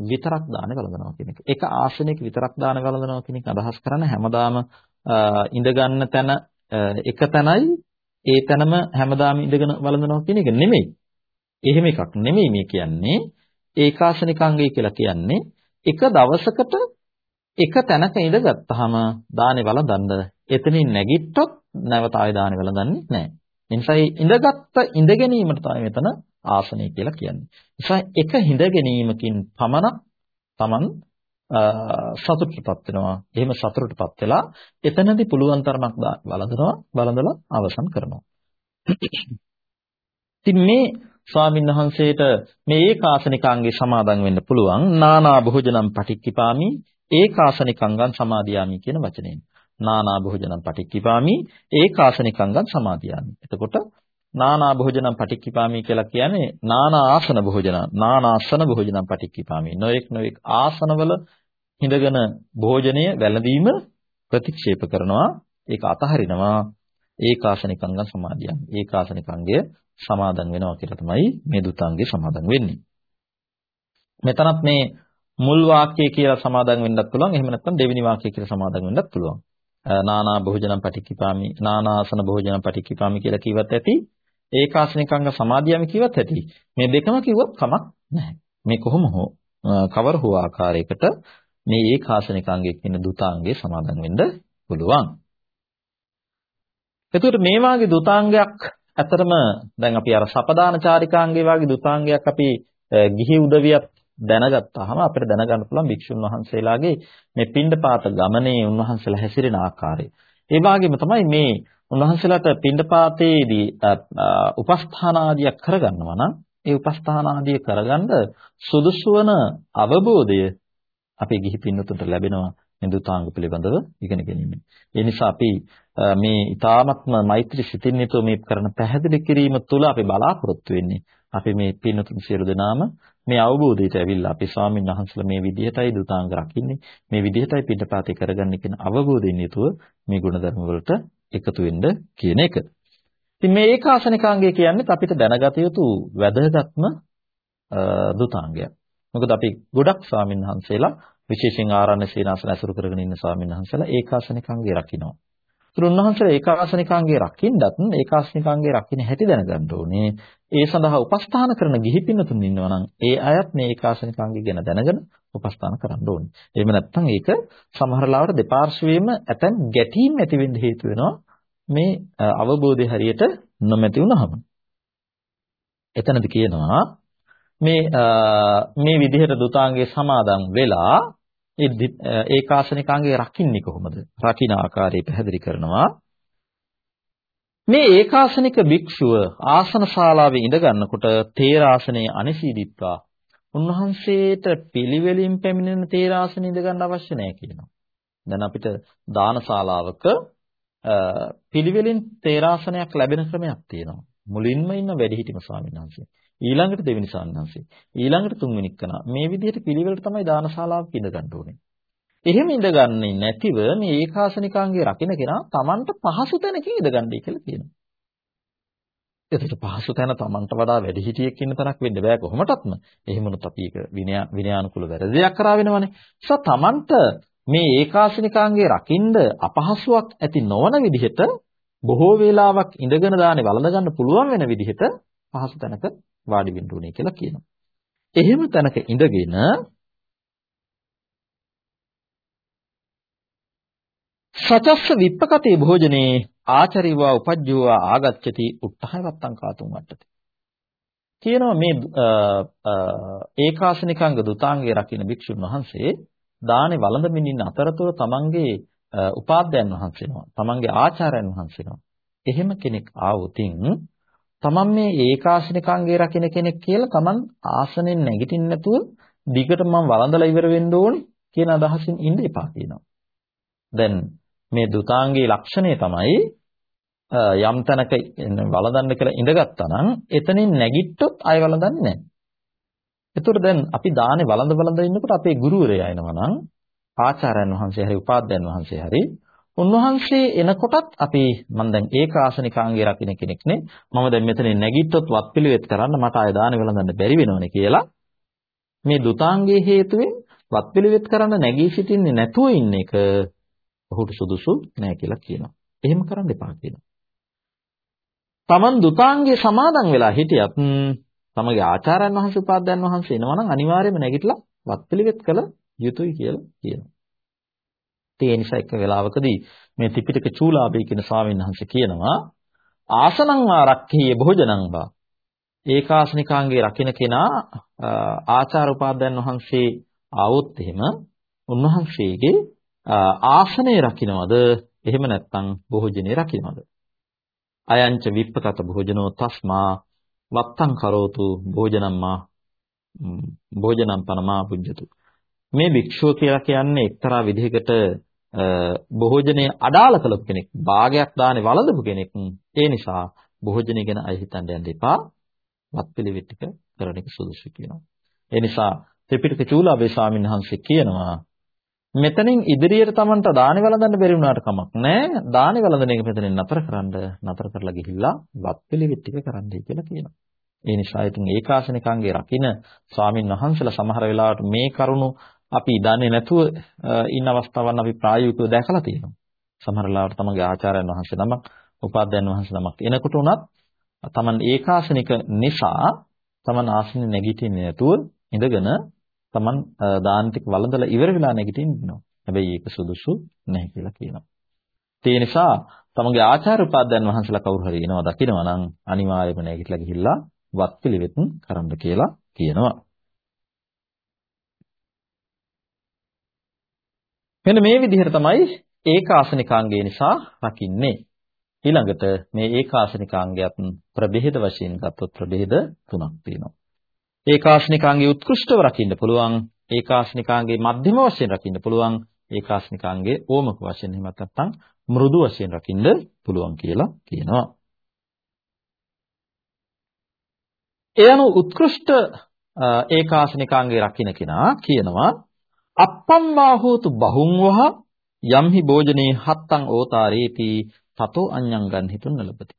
විතරක් දාන වළඳනවා කියන එක. එක ආසනයක විතරක් දාන වළඳනවා කියන එක අදහස් කරන්නේ හැමදාම ඉඳ ගන්න තැන එක තැනයි ඒ තැනම හැමදාම ඉඳගෙන වළඳනවා කියන එක නෙමෙයි. එහෙම එකක් නෙමෙයි මේ කියන්නේ. ඒකාසනිකාංගය කියලා කියන්නේ එක දවසකට එක තැනක ඉඳගත්තාම දානේ වළඳන්න එතනින් නැගිට්ටොත් නැවත ආය දානේ වළඳන්නේ නැහැ. ඒ නිසා ඉඳගත්ත ඉඳ ගැනීමට තමයි මෙතන ආසනය කියලා කියන්නේ. නිසා එක හිඳ ගැනීමකින් පමණක් Taman සතුටටපත් වෙනවා. එහෙම සතුටටපත් වෙලා එතනදී පුළුවන් තරමක් වළඳනවා, වළඳලා අවසන් කරනවා. ඉතින් මේ ස්වාමීන් වහන්සේට මේ ඒකාසනිකාංගේ සමාදන් වෙන්න පුළුවන් නානා භෝජනම් පටික්කිපාමි ඒකාසනිකංගං සමාදියාමි කියන වචනයෙන්. නානා භෝජනම් පටික්කිපාමි ඒකාසනිකංගං සමාදියාමි. එතකොට නානා භෝජනම් පටික්කිපාමි කියලා කියන්නේ නානා ආසන භෝජන නානාසන භෝජනම් පටික්කිපාමි. නොඑක් නොඑක් ආසනවල හිඳගෙන භෝජනය වැළඳීම ප්‍රතික්ෂේප කරනවා ඒක අතහරිනවා ඒකාසනිකංග සමාදියම් ඒකාසනිකංගය සමාදන් වෙනවා කියලා තමයි මේ දුතාංගේ සමාදන් වෙන්නේ මෙතනත් මේ මුල් වාක්‍යය කියලා සමාදන් වෙන්නත් පුළුවන්. එහෙම නැත්නම් දෙවෙනි වාක්‍යය කියලා සමාදන් වෙන්නත් පුළුවන්. නානා භෝජනම් පටික්කිපාමි නානාසන භෝජනම් පටික්කිපාමි කියලා කිව්වත් ඇති. ඒකාසනිකංග සමාදියම් කිව්වත් ඇති. මේ දෙකම කිව්වොත් කමක් නැහැ. මේ කොහොම හෝ කවර හෝ ආකාරයකට මේ ඒකාසනිකාංගයේ කියන දුතාංගයේ සමාදන් වෙන්න පුළුවන්. එතකොට මේ වාගේ දුතාංගයක් ඇතරම දැන් අපි අර සපදාන චාරිකාංගයේ වාගේ දුතාංගයක් අපි ගිහි උදවියක් දැනගත්තාම අපිට දැනගන්න පුළුවන් භික්ෂුන් වහන්සේලාගේ මේ පින්ඩපාත ගමනේ උන්වහන්සේලා හැසිරෙන ආකාරය. ඒ වගේම තමයි මේ උන්වහන්සේලාට පින්ඩපාතයේදී උපස්ථාන ආදියක් කරගන්නවා නම් ඒ උපස්ථාන ආදිය කරගන්න සුදුසු වන අවබෝධය අපේ ගිහි පින්නතුන්ට ලැබෙනවා නිදුතාංග පිළිබඳව ඉගෙන ගැනීම. ඒ නිසා අපි මේ ඊ타ත්ම මෛත්‍රී සිතින් යුතුව මේ කරන පැහැදිලි කිරීම තුළ අපි බලාපොරොත්තු වෙන්නේ අපි මේ පින්නතුන් සියලු දෙනාම මේ අවබෝධයට ඇවිල්ලා අපි ස්වාමීන් වහන්සේලා මේ විදිහටයි දුතාංග රකින්නේ මේ විදිහටයි පිටපාතේ කරගන්නේ කියන අවබෝධයෙන් යුතුව මේ ගුණධර්ම වලට එකතු වෙන්න කියන එක. ඉතින් මේ ඒකාසනිකාංගය කියන්නේ අපිට දැනගත යුතු වැදගත්ම දුතාංගයක්. මොකද අපි ගොඩක් ස්වාමීන් වහන්සේලා විශේෂයෙන් ආරණ්‍ය සීනාසන ඇසුරු කරගෙන ඉන්න ස්වාමීන් වහන්සේලා ඒකාසනිකාංගේ රකින්නවා. ඒතර උන්වහන්සේලා ඒකාසනිකාංගේ රකින්නත් ඒකාසනිකාංගේ රකින්න හැටි දැනගන්න ඕනේ. ඒ සඳහා උපස්ථාන කරන ගිහි පින්නතුන් ඉන්නවා නම් ඒ අයත් මේ ඒකාසනිකාංගේ ගැන දැනගෙන උපස්ථාන කරන්න ඕනේ. එහෙම නැත්නම් ඒක සමහර ලාවට දෙපාර්ශ්වයේම ඇතැම් ගැටීම් ඇති වෙන්න හේතු වෙනවා මේ අවබෝධය හරියට නොමැති වුනහම. එතනදි කියනවා මේ මේ විදිහට දුතාංගේ සමාදන් වෙලා ඒ ඒකාසනිකාංගේ රකින්නේ කොහොමද? රකින්න ආකාරය පැහැදිලි කරනවා. මේ ඒකාසනික භික්ෂුව ආසන ශාලාවේ ඉඳ ගන්නකොට තේරාසනයේ අනිසීදිත්වා උන්වහන්සේට පිළිවෙලින් පැමිණෙන තේරාසනෙ ඉඳ ගන්න අවශ්‍ය නැහැ කියනවා. දැන් අපිට දානශාලාවක පිළිවෙලින් තේරාසනයක් ලැබෙන ක්‍රමයක් තියෙනවා. මුලින්ම ඉන්න වැඩිහිටිම ස්වාමීන් වහන්සේ. ඊළඟට දෙවෙනි සාන්නංශේ. ඊළඟට තුන්වෙනි කනා. මේ විදිහට පිළිවෙලට තමයි දානශාලාවක ඉඳ ගන්න ඕනේ. එහෙම ඉඳගන්නේ නැතිව මේ ඒකාසනිකාංගේ රකින්න කෙනා Tamanට පහසු තැනකින් ඉඳගන්නයි කියලා කියනවා. එතකොට පහසු තැන Tamanට වඩා වැඩි හිටියෙක් ඉන්න තැනක් වෙන්න බෑ කොහොමඩත්ම. එහෙම වුණොත් අපි ඒක විනය විනයානුකූල වැරදි දෙයක් කරා වෙනවනේ. ඒසත් Tamanට මේ ඒකාසනිකාංගේ රකින්න අපහසුයක් ඇති නොවන විදිහට බොහෝ වේලාවක් ඉඳගෙන දානේ වළඳ ගන්න පුළුවන් වෙන විදිහට පහසු තැනක වාඩි වෙන්න ඕනේ කියලා කියනවා. එහෙම තැනක ඉඳගෙන සචස්ස විප්පකතේ භෝජනේ ආචරිවා උපජ්ජෝවා ආගච්ඡති උත්තහවත්තං කාතුම් වට්ටති. කියනවා මේ ඒකාසනිකංග දුතාංගේ රකින්න භික්ෂුන් වහන්සේ දානේ වළඳමින් ඉන්න අතරතුර තමන්ගේ උපාධ්‍යයන් වහන්සේනවා. තමන්ගේ ආචාර්යයන් වහන්සේනවා. එහෙම කෙනෙක් ආවොතින් තමන් මේ ඒකාසනිකාංගේ රකින්න කෙනෙක් කියලා තමන් ආසනෙන් නැගිටින්න නැතුව දිගට මම වළඳලා ඉවර වෙන්න ඕනේ කියන අදහසින් ඉන්න එපා කියනවා. දැන් මේ දුතාංගයේ ලක්ෂණය තමයි යම් තැනක වළඳන්න කියලා ඉඳගත්තා නම් එතනින් නැගිට්ටොත් ආය වළඳන්නේ නැහැ. එතකොට දැන් අපි දානේ වළඳ වළඳ ඉන්නකොට අපේ ගුරුවරයා එනවා නම් ආචාර්යයන් වහන්සේ හරි උපාධ්‍යයන් වහන්සේ හරි උන්වහන්සේ එනකොටත් අපි මම දැන් ඒකාසනිකාංගේ රකින්න කෙනෙක් නේ මම දැන් මෙතනින් නැගිට්ටොත් වත්පිළිවෙත් කරන්න මට ආය දාන වෙලඳන්න බැරි වෙනවනේ කියලා මේ දුතාංගයේ හේතුවෙන් වත්පිළිවෙත් කරන්න නැගී සිටින්නේ නැතුව ඉන්න එක ඔහුට සුදුසු නෑ කියලා කියනවා. එහෙම කරන්න එපා කියනවා. Taman දුතාංගයේ සමාදන් වෙලා හිටියත් තමගේ ආචාර්යයන් වහන්සේ උපාධ්‍යයන් වහන්සේ එනවා නම් අනිවාර්යයෙන්ම නැගිටලා වත්පිළිවෙත් කළ යුතුයි කියලා කියනවා. ඒ නිසා එක වෙලාවකදී මේ ත්‍රිපිටක චූලාභී කියන ස්වාමීන් වහන්සේ කියනවා ආසනං වා රක්ඛේය භෝජනං වා. ඒකාසනිකාංගේ රකින්න කෙනා ආචාර උපාධ්‍යයන් වහන්සේ ආවොත් එහෙම උන්වහන්සේගේ ආසනය රකින්නවද? එහෙම නැත්නම් භෝජනේ රකින්නවද? අයංච විප්පකත භෝජනෝ තස්මා වත්තං කරෝතු භෝජනම්මා භෝජනම් පනමා පුජ්ජතු මේ භික්ෂුව කියලා කියන්නේ එක්තරා විදිහකට භෝජනයේ අඩාල කළපු කෙනෙක් භාගයක් දානේ වළඳපු කෙනෙක් ඒ නිසා භෝජනය ගැන අය හිතන්න යන්න එපා වත්පිළිවෙත් ටික කරන එක සුදුසු කියනවා ඒ නිසා ත්‍රිපිටක චූලාභේ ස්වාමීන් වහන්සේ කියනවා මෙතනින් ඉදිරියට Tamanට දානි වළඳන්න බැරි වුණාට කමක් නැහැ. දානි වළඳන එක මෙතනින් නතර කරන්න නතර කරලා ගිහිල්ලා වත් පිළිවෙත් ටික කරන්නයි කියලා කියනවා. ඒ නිසා ඉතින් ඒකාසනිකංගේ රකින්න ස්වාමින් වහන්සේලා සමහර වෙලාවට මේ කරුණු අපි දන්නේ නැතුව ඉන්න අවස්ථාවන් අපි ප්‍රායෝගිකව දැකලා තියෙනවා. සමහර වෙලාවට තමන්ගේ ආචාර්යයන් වහන්සේ නමක්, උපාධ්‍යයන් වහන්සේ නමක් එනකොට උනත් තමන් ඒකාසනික නිසා තමන් ආසනෙ නැගිටින්නේ නැතුව ඉඳගෙන Taman දාන ටික වළඳලා ඉවර වෙලා නැගිටින්න ඉන්නවා. හැබැයි ඒක සුදුසු නැහැ කියලා කියනවා. ඒ නිසා තමගේ ආචාර්ය උපාධ්‍යයන් වහන්සේලා කවුරු හරි එනවා දකිනවා නම් අනිවාර්යයෙන්ම නැගිටලා ගිහිල්ලා වත් පිළිවෙත් කරන්න කියලා කියනවා. මෙන්න මේ විදිහට තමයි ඒකාසනිකාංගය නිසා රකින්නේ. ඊළඟට මේ ඒකාසනිකාංගයත් ප්‍රභේද වශයෙන් ගත්තොත් ප්‍රභේද තුනක් තියෙනවා. ඒකාශ්නිකාංගේ උත්කෘෂ්ඨව රකින්න පුළුවන් ඒකාශ්නිකාංගේ මධ්‍යම වශයෙන් රකින්න පුළුවන් ඒකාශ්නිකාංගේ ඕමක වශයෙන් එහෙමත් නැත්නම් මෘදු වශයෙන් රකින්න පුළුවන් කියලා කියනවා. ඒ අනුව උත්කෘෂ්ඨ ඒකාශ්නිකාංගේ රකින්න කෙනා කියනවා අප්පම් වාහෝතු බහුං වහ යම්හි භෝජනේ හත්තං ඕතාරේති තතෝ අඤ්ඤං ගන්හිතුන් නලපති.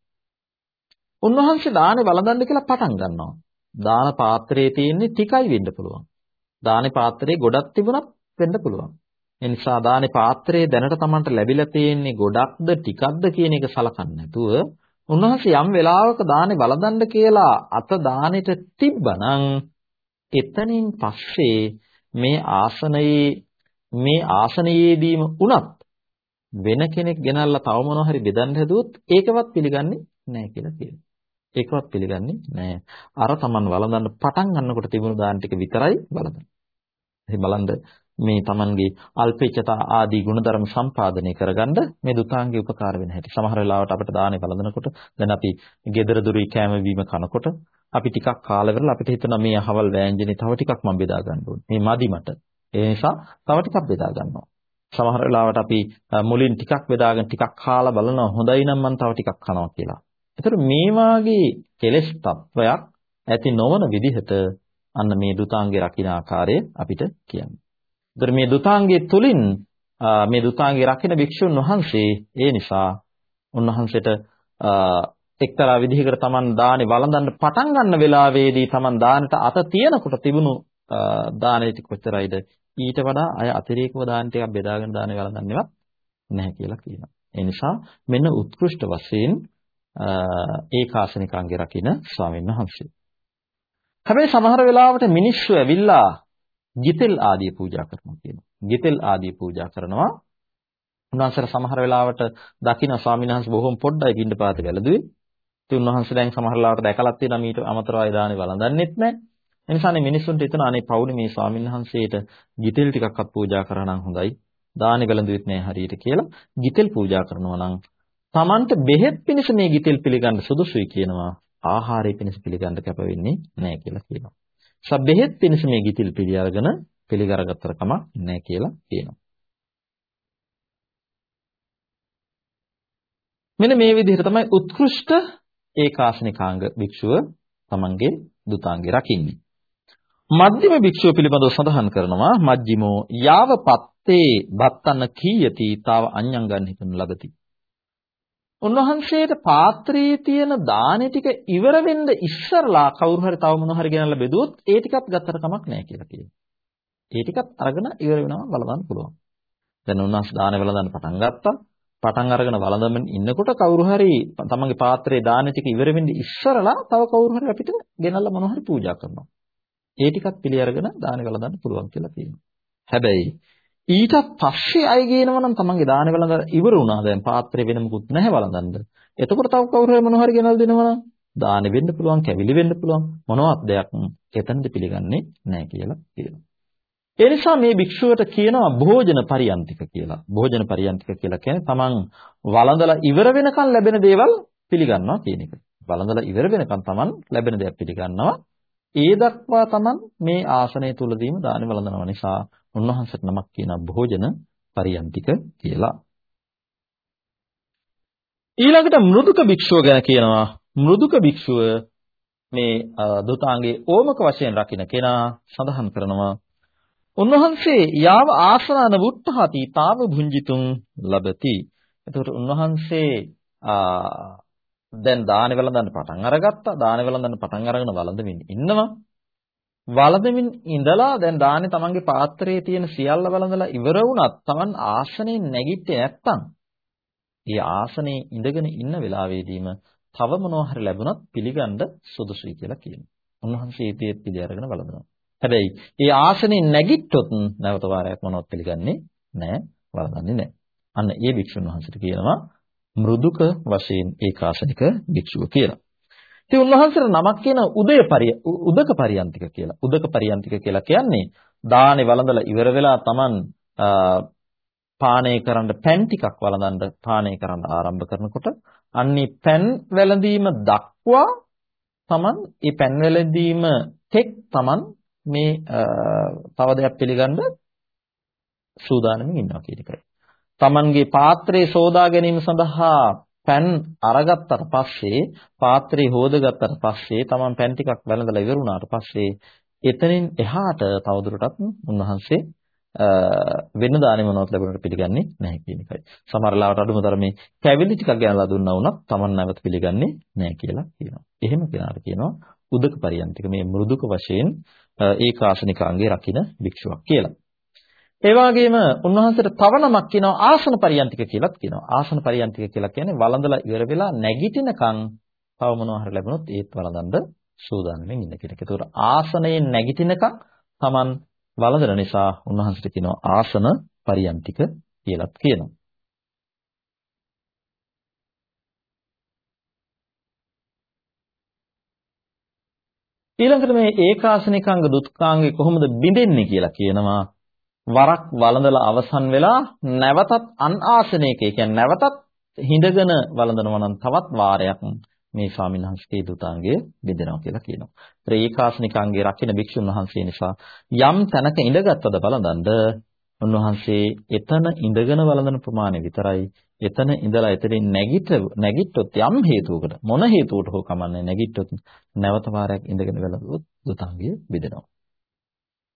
උන්වහන්සේ දානේ වළඳන්න කියලා පටන් ගන්නවා. දාන පාත්‍රයේ තියෙන්නේ ටිකයි වෙන්න පුළුවන්. දානේ පාත්‍රයේ ගොඩක් තිබුණත් වෙන්න පුළුවන්. ඒ නිසා දානේ පාත්‍රයේ දැනට Tamanට ලැබිලා තියෙන්නේ ගොඩක්ද ටිකක්ද කියන එක සලකන්නේ නැතුව උන්වහන්සේ යම් වෙලාවක දානේ වළඳන්න කියලා අත දානෙට තිබ්බනම් එතනින් පස්සේ මේ ආසනයේ මේ ආසනයේදීම උනත් වෙන කෙනෙක් ගෙනල්ලා තව මොනවා හරි බෙදන්න හැදුවොත් ඒකවත් පිළිගන්නේ නැහැ කියලා කියනවා. ඒකවත් පිළිගන්නේ නැහැ. අර Taman වළඳන්න පටන් ගන්නකොට තිබුණු දාන ටික විතරයි වළඳන්නේ. එහෙනම් බලන්න මේ Tamanගේ අල්පේච්ඡතා ආදී ගුණධර්ම සම්පාදනය කරගන්න මේ දුතාංගේ උපකාර වෙන හැටි. සමහර වෙලාවට අපිට දානේ වළඳනකොට දැන් අපි gedara duri කැම වීම කනකොට අපි ටිකක් කාලා වෙරලා අපිට හිතෙනවා මේ අහවල් වෑංජනේ තව ටිකක් මම බෙදා ගන්න ඕනේ. මේ මදි මට. ඒ නිසා තව ටිකක් බෙදා ගන්නවා. සමහර වෙලාවට අපි මුලින් ටිකක් බෙදාගෙන ටිකක් කාලා බලනවා හොඳයි නම් මම තව ටිකක් කනවා කියලා. ඒතර මේ වාගේ කෙලෙස් තත්වයක් ඇති නොවන විදිහට අන්න මේ දුතාංගේ රකින්න ආකාරය අපිට කියන්න. ඒතර මේ දුතාංගයේ තුලින් මේ දුතාංගේ රකින්න භික්ෂුන් වහන්සේ ඒ නිසා උන්වහන්සේට එක්තරා විදිහකට Taman දානේ වළඳන්න පටන් ගන්න වෙලාවේදී Taman දානට අත තියනකොට තිබුණු දානෙ ටික කොච්චරයිද ඊට වඩා අය අතිරේකව දාන ටිකක් බෙදාගෙන දානේ වළඳන්නේවත් නැහැ කියලා කියනවා. ඒ නිසා මෙන්න උත්කෘෂ්ඨ වශයෙන් ඒකාසනිකාංගේ රකින්න ස්වාමීන් වහන්සේ. හැබැයි සමහර වෙලාවට මිනිස්සු ඇවිල්ලා ගිතෙල් ආදී පූජා කරනවා කියනවා. ගිතෙල් ආදී පූජා කරනවා. උන්වහන්සේලා සමහර වෙලාවට දකින්න ස්වාමීන් වහන්සේ බොහොම පොඩ්ඩයි පින්න පාතේ වැළඳුවේ. ඉතින් උන්වහන්සේ දැන් සමහර වෙලාවට දැකලත් තියෙනවා මීට අමතරව ආය දානේ වළඳන්නෙත් නැහැ. ඒ නිසානේ මිනිස්සුන්ට හිතන අනේ පවුනේ මේ ස්වාමීන් වහන්සේට ගිතෙල් ටිකක්වත් පූජා කරා නම් හොඳයි. දානේ වැළඳුවෙත් නැහැ හරියට කියලා ගිතෙල් පූජා කරනවා නම් Tamanට බෙහෙත් පිණිස මේ ගිතෙල් පිළිගන්න සුදුසුයි කියනවා. ආහාරය පිණිස පිළිගන්න කැප වෙන්නේ නැහැ කියලා කියනවා. සබ් බෙහෙත් පිණිස මේ ගිතෙල් පිළිඅරගෙන පිළිගරගත්තර කමක් නැහැ කියලා කියනවා. මෙන්න මේ විදිහට තමයි උත්කෘෂ්ඨ ඒකාසනිකාංග භික්ෂුව තමන්ගේ දුතාංගේ රකින්නේ. මධ්‍යම භික්ෂුව පිළිබඳව සඳහන් කරනවා මජ්ජිමෝ යාව පත්තේ බත්තන කීයති තාව අඤ්ඤංගන් හිතන ලබති. උන්වහන්සේට පාත්‍රයේ තියෙන දානෙ ටික ඉවර වෙන්න ඉස්සරලා කවුරු හරි තව මොන හරි ගෙනල්ලා බෙදුවොත් ඒ ටිකත් ගත්තට කමක් නැහැ කියලා කියනවා. ඒ ටිකත් අරගෙන ඉවර වෙනවා බලවන්න පුළුවන්. දැන් උන්වහන්සේ දාන වළඳන්න පටන් ගත්තා. පටන් අරගෙන වළඳමින් ඉන්නකොට කවුරු හරි තමන්ගේ පාත්‍රයේ දාන ටික ඉවර වෙන්නේ ඉස්සරලා තව කවුරු හරි අපිට ගෙනල්ලා මොනවා හරි පූජා කරනවා. ඒ ටිකත් පිළි අරගෙන දාන වළඳන්න පුළුවන් කියලා කියනවා. හැබැයි ඊට පස්සේ අය ගේනවා නම් තමන්ගේ දාන වළඳ ඉවර වුණා දැන් පාත්‍රය වෙන මොකුත් නැහැ වළඳන්න. එතකොට තව කවුරු හරි මොනවා හරි ගෙනල්ලා දෙනවා නම් දාන වෙන්න පුළුවන්, කැවිලි වෙන්න පුළුවන් මොනවත් දෙයක් එතනද පිළිගන්නේ නැහැ කියලා කියනවා. ඒ නිසා මේ භික්ෂුවට කියනවා භෝජන පරියන්තික කියලා. භෝජන පරියන්තික කියලා කියන්නේ තමන් වළඳලා ඉවර වෙනකන් ලැබෙන දේවල් පිළිගන්නවා කියන එක. වළඳලා ඉවර වෙනකන් තමන් ලැබෙන දේවල් පිළිගන්නවා. ඒ දක්වා තමන් මේ ආසනය තුලදීම දාන වළඳනවා නිසා උන්වහන්සේට නමක් කියනවා භෝජන පරියන්තික කියලා. ඊළඟට මෘදුක භික්ෂුව ගැන කියනවා මෘදුක භික්ෂුව මේ දුතාංගේ ඕමක වශයෙන් රකින්න කෙනා සඳහන් කරනවා උන්වහන්සේ යාව ආසනාන වුට්ටහති තාව භුංජිතුං ලබති. එතකොට උන්වහන්සේ දැන් දාන වළඳන්න පටන් අරගත්තා. දාන වළඳන්න පටන් අරගෙන වළඳමින් ඉන්නවා. වළඳමින් ඉඳලා දැන් දානේ තමන්ගේ පාත්‍රයේ තියෙන සියල්ල වළඳලා ඉවර වුණත් තමන් ආසනේ නැගිට්ටේ නැත්තම් ඒ ආසනේ ඉඳගෙන ඉන්න වෙලාවේදීම තව මොනවා හරි ලැබුණත් පිළිගන්න සුදුසුයි කියලා කියනවා. උන්වහන්සේ ඒ පිළිපිලි පිළි අරගෙන වළඳනවා. හැබැයි ඒ ආසනේ නැගිට්ටොත් නැවත වාරයක් මොනවත් පිළිගන්නේ නැහැ, වළඳන්නේ නැහැ. අන්න ඒ භික්ෂුන් වහන්සේට කියනවා මෘදුක වශයෙන් ඒකාසනික භික්ෂුව කියලා. ඉතින් උන්වහන්සේට නමක් කියන උදය පරිය උදක පරියන්තික කියලා. උදක පරියන්තික කියලා කියන්නේ දානේ වළඳලා ඉවර වෙලා Taman පානය කරන්න පැන් ටිකක් වළඳන්න පානය කරන්න ආරම්භ කරනකොට අන්නේ පැන් වැළඳීම දක්වා Taman ඒ පැන් වැළඳීම තෙක් Taman මේ තව දෙයක් පිළිගන්න සූදානමින් ඉන්නවා කියන එකයි. Tamanගේ පාත්‍රයේ සෝදා ගැනීම සඳහා පෑන් අරගත්තට පස්සේ පාත්‍රය හොදගත්තට පස්සේ Taman පෑන් ටිකක් වැළඳලා ඉවර වුණාට පස්සේ එතනින් එහාට තවදුරටත් උන්වහන්සේ වෙන දානෙ මොනවත් ලැබුණට පිළිගන්නේ නැහැ කියන එකයි. සමහර ලාවට අඩුම තරමේ කැවිලි ටිකක් ගෙනලා දුන්නා වුණත් Taman නැවත පිළිගන්නේ නැහැ කියලා කියනවා. එහෙම කෙනාට කියනවා උදක පරියන්තික මේ මෘදුක වශයෙන් ඒකාසනිකාංගේ රකින්න භික්ෂුවක් කියලා. ඒ වගේම උන්වහන්සේට තව නමක් කියනවා ආසන පරියන්තික කියලාත් කියනවා. ආසන පරියන්තික කියලා කියන්නේ වළඳලා ඉවර වෙලා නැගිටිනකන් තව මොනවා හරි ලැබුණොත් ඒත් වළඳන්න සූදානම්ෙන් ඉන්න කෙනෙක්. ඒතකොට ආසනයෙන් නැගිටිනකන් Taman වළඳන නිසා උන්වහන්සේට කියනවා ආසන පරියන්තික කියලාත් කියනවා. ඊළඟට මේ ඒකාසනිකාංග දුක්ඛාංගේ කොහොමද බිඳෙන්නේ කියලා කියනවා. වරක් වළඳලා අවසන් වෙලා නැවතත් අන් ආසනයක, ඒ කියන්නේ නැවතත් හිඳගෙන වළඳනවා නම් තවත් වාරයක් මේ ස්වාමීන් වහන්සේගේ දුතාංගය බෙදෙනවා කියලා කියනවා. ඒතර ඒකාසනිකාංගේ රකින්න භික්ෂුන් වහන්සේ නිසා යම් තැනක ඉඳගත්වද බලඳන්ද උන්වහන්සේ එතන ඉඳගෙන වළඳන ප්‍රමාණය විතරයි එතන ඉඳලා එතනින් නැගිට නැගිට්ටොත් යම් හේතුවකට මොන හේතුවකට හෝ කමන්නේ නැගිට්ටොත් නැවත වාරයක් ඉඳගෙන වැළඳුවොත් දුතාංගය බෙදෙනවා.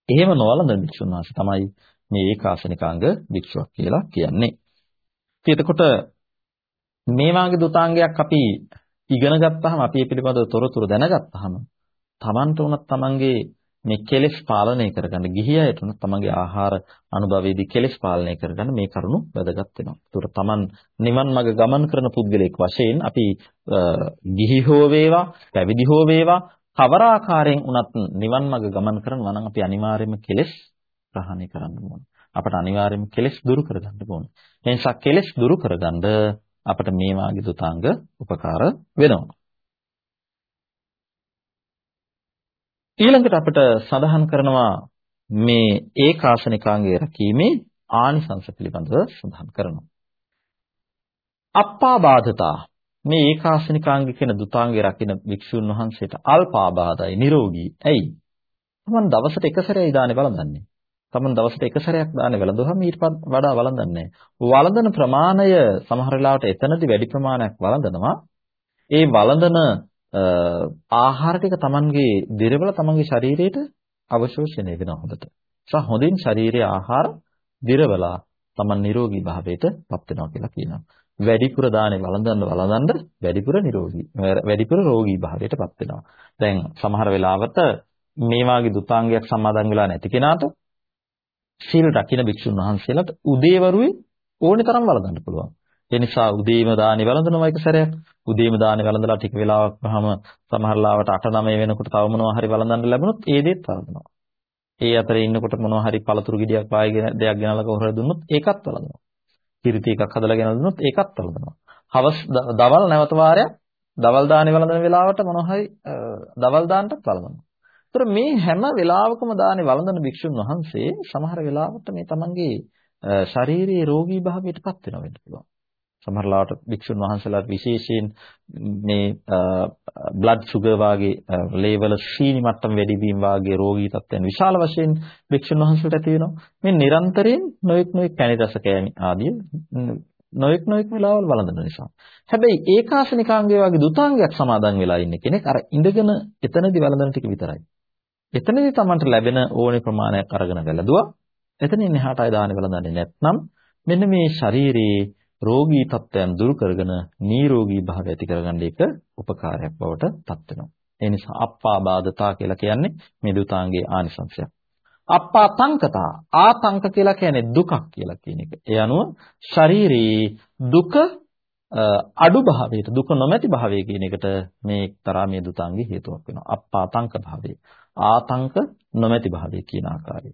එහෙම නොවලඳන භික්ෂුන් වහන්සේ තමයි මේ ඒකාසනිකාංග භික්ෂුවක් කියලා කියන්නේ. ඉතින් එතකොට මේ වාගේ දුතාංගයක් අපි ඉගෙන ගත්තාම අපි මේ පිළිබඳව තොරතුරු දැනගත්තාම Tamanට උනත් Tamanගේ මේ කෙලෙස් පාලනය කරගන්න ගිහියයට උනත් තමන්ගේ ආහාර අනුභවයේදී කෙලෙස් පාලනය කරගන්න මේ කරුණු වැදගත් වෙනවා. ඒකට තමන් නිවන් මඟ ගමන් කරන පුද්ගලයෙක් වශයෙන් අපි ගිහි හෝ වේවා, පැවිදි හෝ වේවා, කවර ආකාරයෙන් උනත් නිවන් මඟ ගමන් කරනවා නම් අපි අනිවාර්යයෙන්ම කෙලෙස් ප්‍රහාණය කරන්න ඕනේ. අපට අනිවාර්යයෙන්ම කෙලෙස් දුරු කරගන්න ඕනේ. ඒ නිසා කෙලෙස් දුරු කරගන්න අපට මේ වාගේ දුතාංග උපකාර වෙනවා. ඊළඟට අපිට සඳහන් කරනවා මේ ඒකාසනිකාංගය රැකීමේ ආනිසංස පිළිබඳව සඳහන් කරනවා. අප්පාබාධතා මේ ඒකාසනිකාංග කියන දුතාංගය රකින්න වික්ෂුන් වහන්සේට අල්පාබාධයි නිරෝගී. ඇයි? තමන් දවසට එක සැරේයි දානේ වළඳන්නේ. තමන් දවසට එක සැරයක් දානේ වළඳුවහම ඊට වඩා වළඳන්නේ වළඳන ප්‍රමාණය සමහර වෙලාවට එතනදී වැඩි ප්‍රමාණයක් වළඳනවා. ඒ වළඳන ආහාර ටික Tamanගේ දිරවල Tamanගේ ශරීරයට අවශෝෂණය වෙනවා හොඳට. ඒ හොඳින් ශරීරයේ ආහාර දිරවලා Taman නිරෝගී භාවයට පත් වෙනවා කියලා කියනවා. වැඩිපුර දානේ වළඳන්න වළඳන්න වැඩිපුර නිරෝගී වැඩිපුර රෝගී භාවයට පත් වෙනවා. දැන් සමහර වෙලාවට මේ වාගේ දුතාංගයක් සමාදන් වෙලා නැති කෙනාට සීල් රකින්න භික්ෂුන් වහන්සේලාට උදේවරුේ ඕනේ තරම් වළඳන්න පුළුවන්. ඒ නිසා උදේම දානි වළඳනවා එක සැරයක්. උදේම දානි වළඳලා ටික වෙලාවක් වහම සමහර ලාවට 8 9 වෙනකොට තව මොනවා හරි වළඳන්න ලැබුණොත් ඒ දේත් වළඳනවා. ඒ අතරේ ඉන්නකොට මොනවා හරි පළතුරු ගෙඩියක් වායගෙන දෙයක් ගෙනල්ලා කොහොර දුන්නොත් ඒකත් වළඳනවා. කිරිති එකක් හදලා ගෙනල්ලා දුන්නොත් ඒකත් වළඳනවා. හවස් දවල් නැවත වාරයක් දවල් දානේ වළඳන වෙලාවට මොනවා හරි දවල් දාන්නත් වළඳනවා. ඒතර මේ හැම වෙලාවකම දානේ වළඳන භික්ෂුන් වහන්සේ සමහර වෙලාවට මේ තමන්ගේ ශාරීරික රෝගී භාවයට පත් වෙනවා වෙන්න පුළුවන්. සමහරලාට භික්ෂුන් වහන්සේලාට විශේෂයෙන් මේ බ්ලඩ් සුගර් වාගේ ලේවල සීනි මට්ටම වැඩි වීම වාගේ රෝගී තත්ත්වයන් විශාල වශයෙන් භික්ෂුන් වහන්සේලාට ඇති වෙනවා. මේ නිරන්තරයෙන් නොයෙක් නොයෙක් පැණි රස කෑමි ආදී නොයෙක් නොයෙක් වෙලාවල් වළඳන නිසා. හැබැයි ඒකාසනිකාංගය වගේ දුතාංගයක් සමාදන් වෙලා ඉන්න කෙනෙක් අර ඉඳගෙන එතනදී වළඳන ටික විතරයි. එතනදී Tamanට ලැබෙන ඕනේ ප්‍රමාණයක් අරගෙන වැළඳුවා. එතනින් එහාට ආය දානේ වළඳන්නේ නැත්නම් මෙන්න මේ ශරීරයේ රෝගී තත්ත්වයන් දුරු කරගෙන නිරෝගී භාවය ඇති කරගන්න එක උපකාරයක් බවට පත් වෙනවා. ඒ නිසා අප්පාබාධතා කියලා කියන්නේ මේ දුතාංගයේ ආනිසංශයක්. අප්පාතංකතා ආතංක කියලා කියන්නේ දුකක් කියලා කියන එක. ඒ අනුව ශරීරයේ දුක අඩු භාවයට දුක නොමැති භාවය කියන එකට මේ එක්තරා මේ දුතාංගේ හේතුවක් වෙනවා. අප්පාතංක භාවය. ආතංක නොමැති භාවය කියන ආකාරය.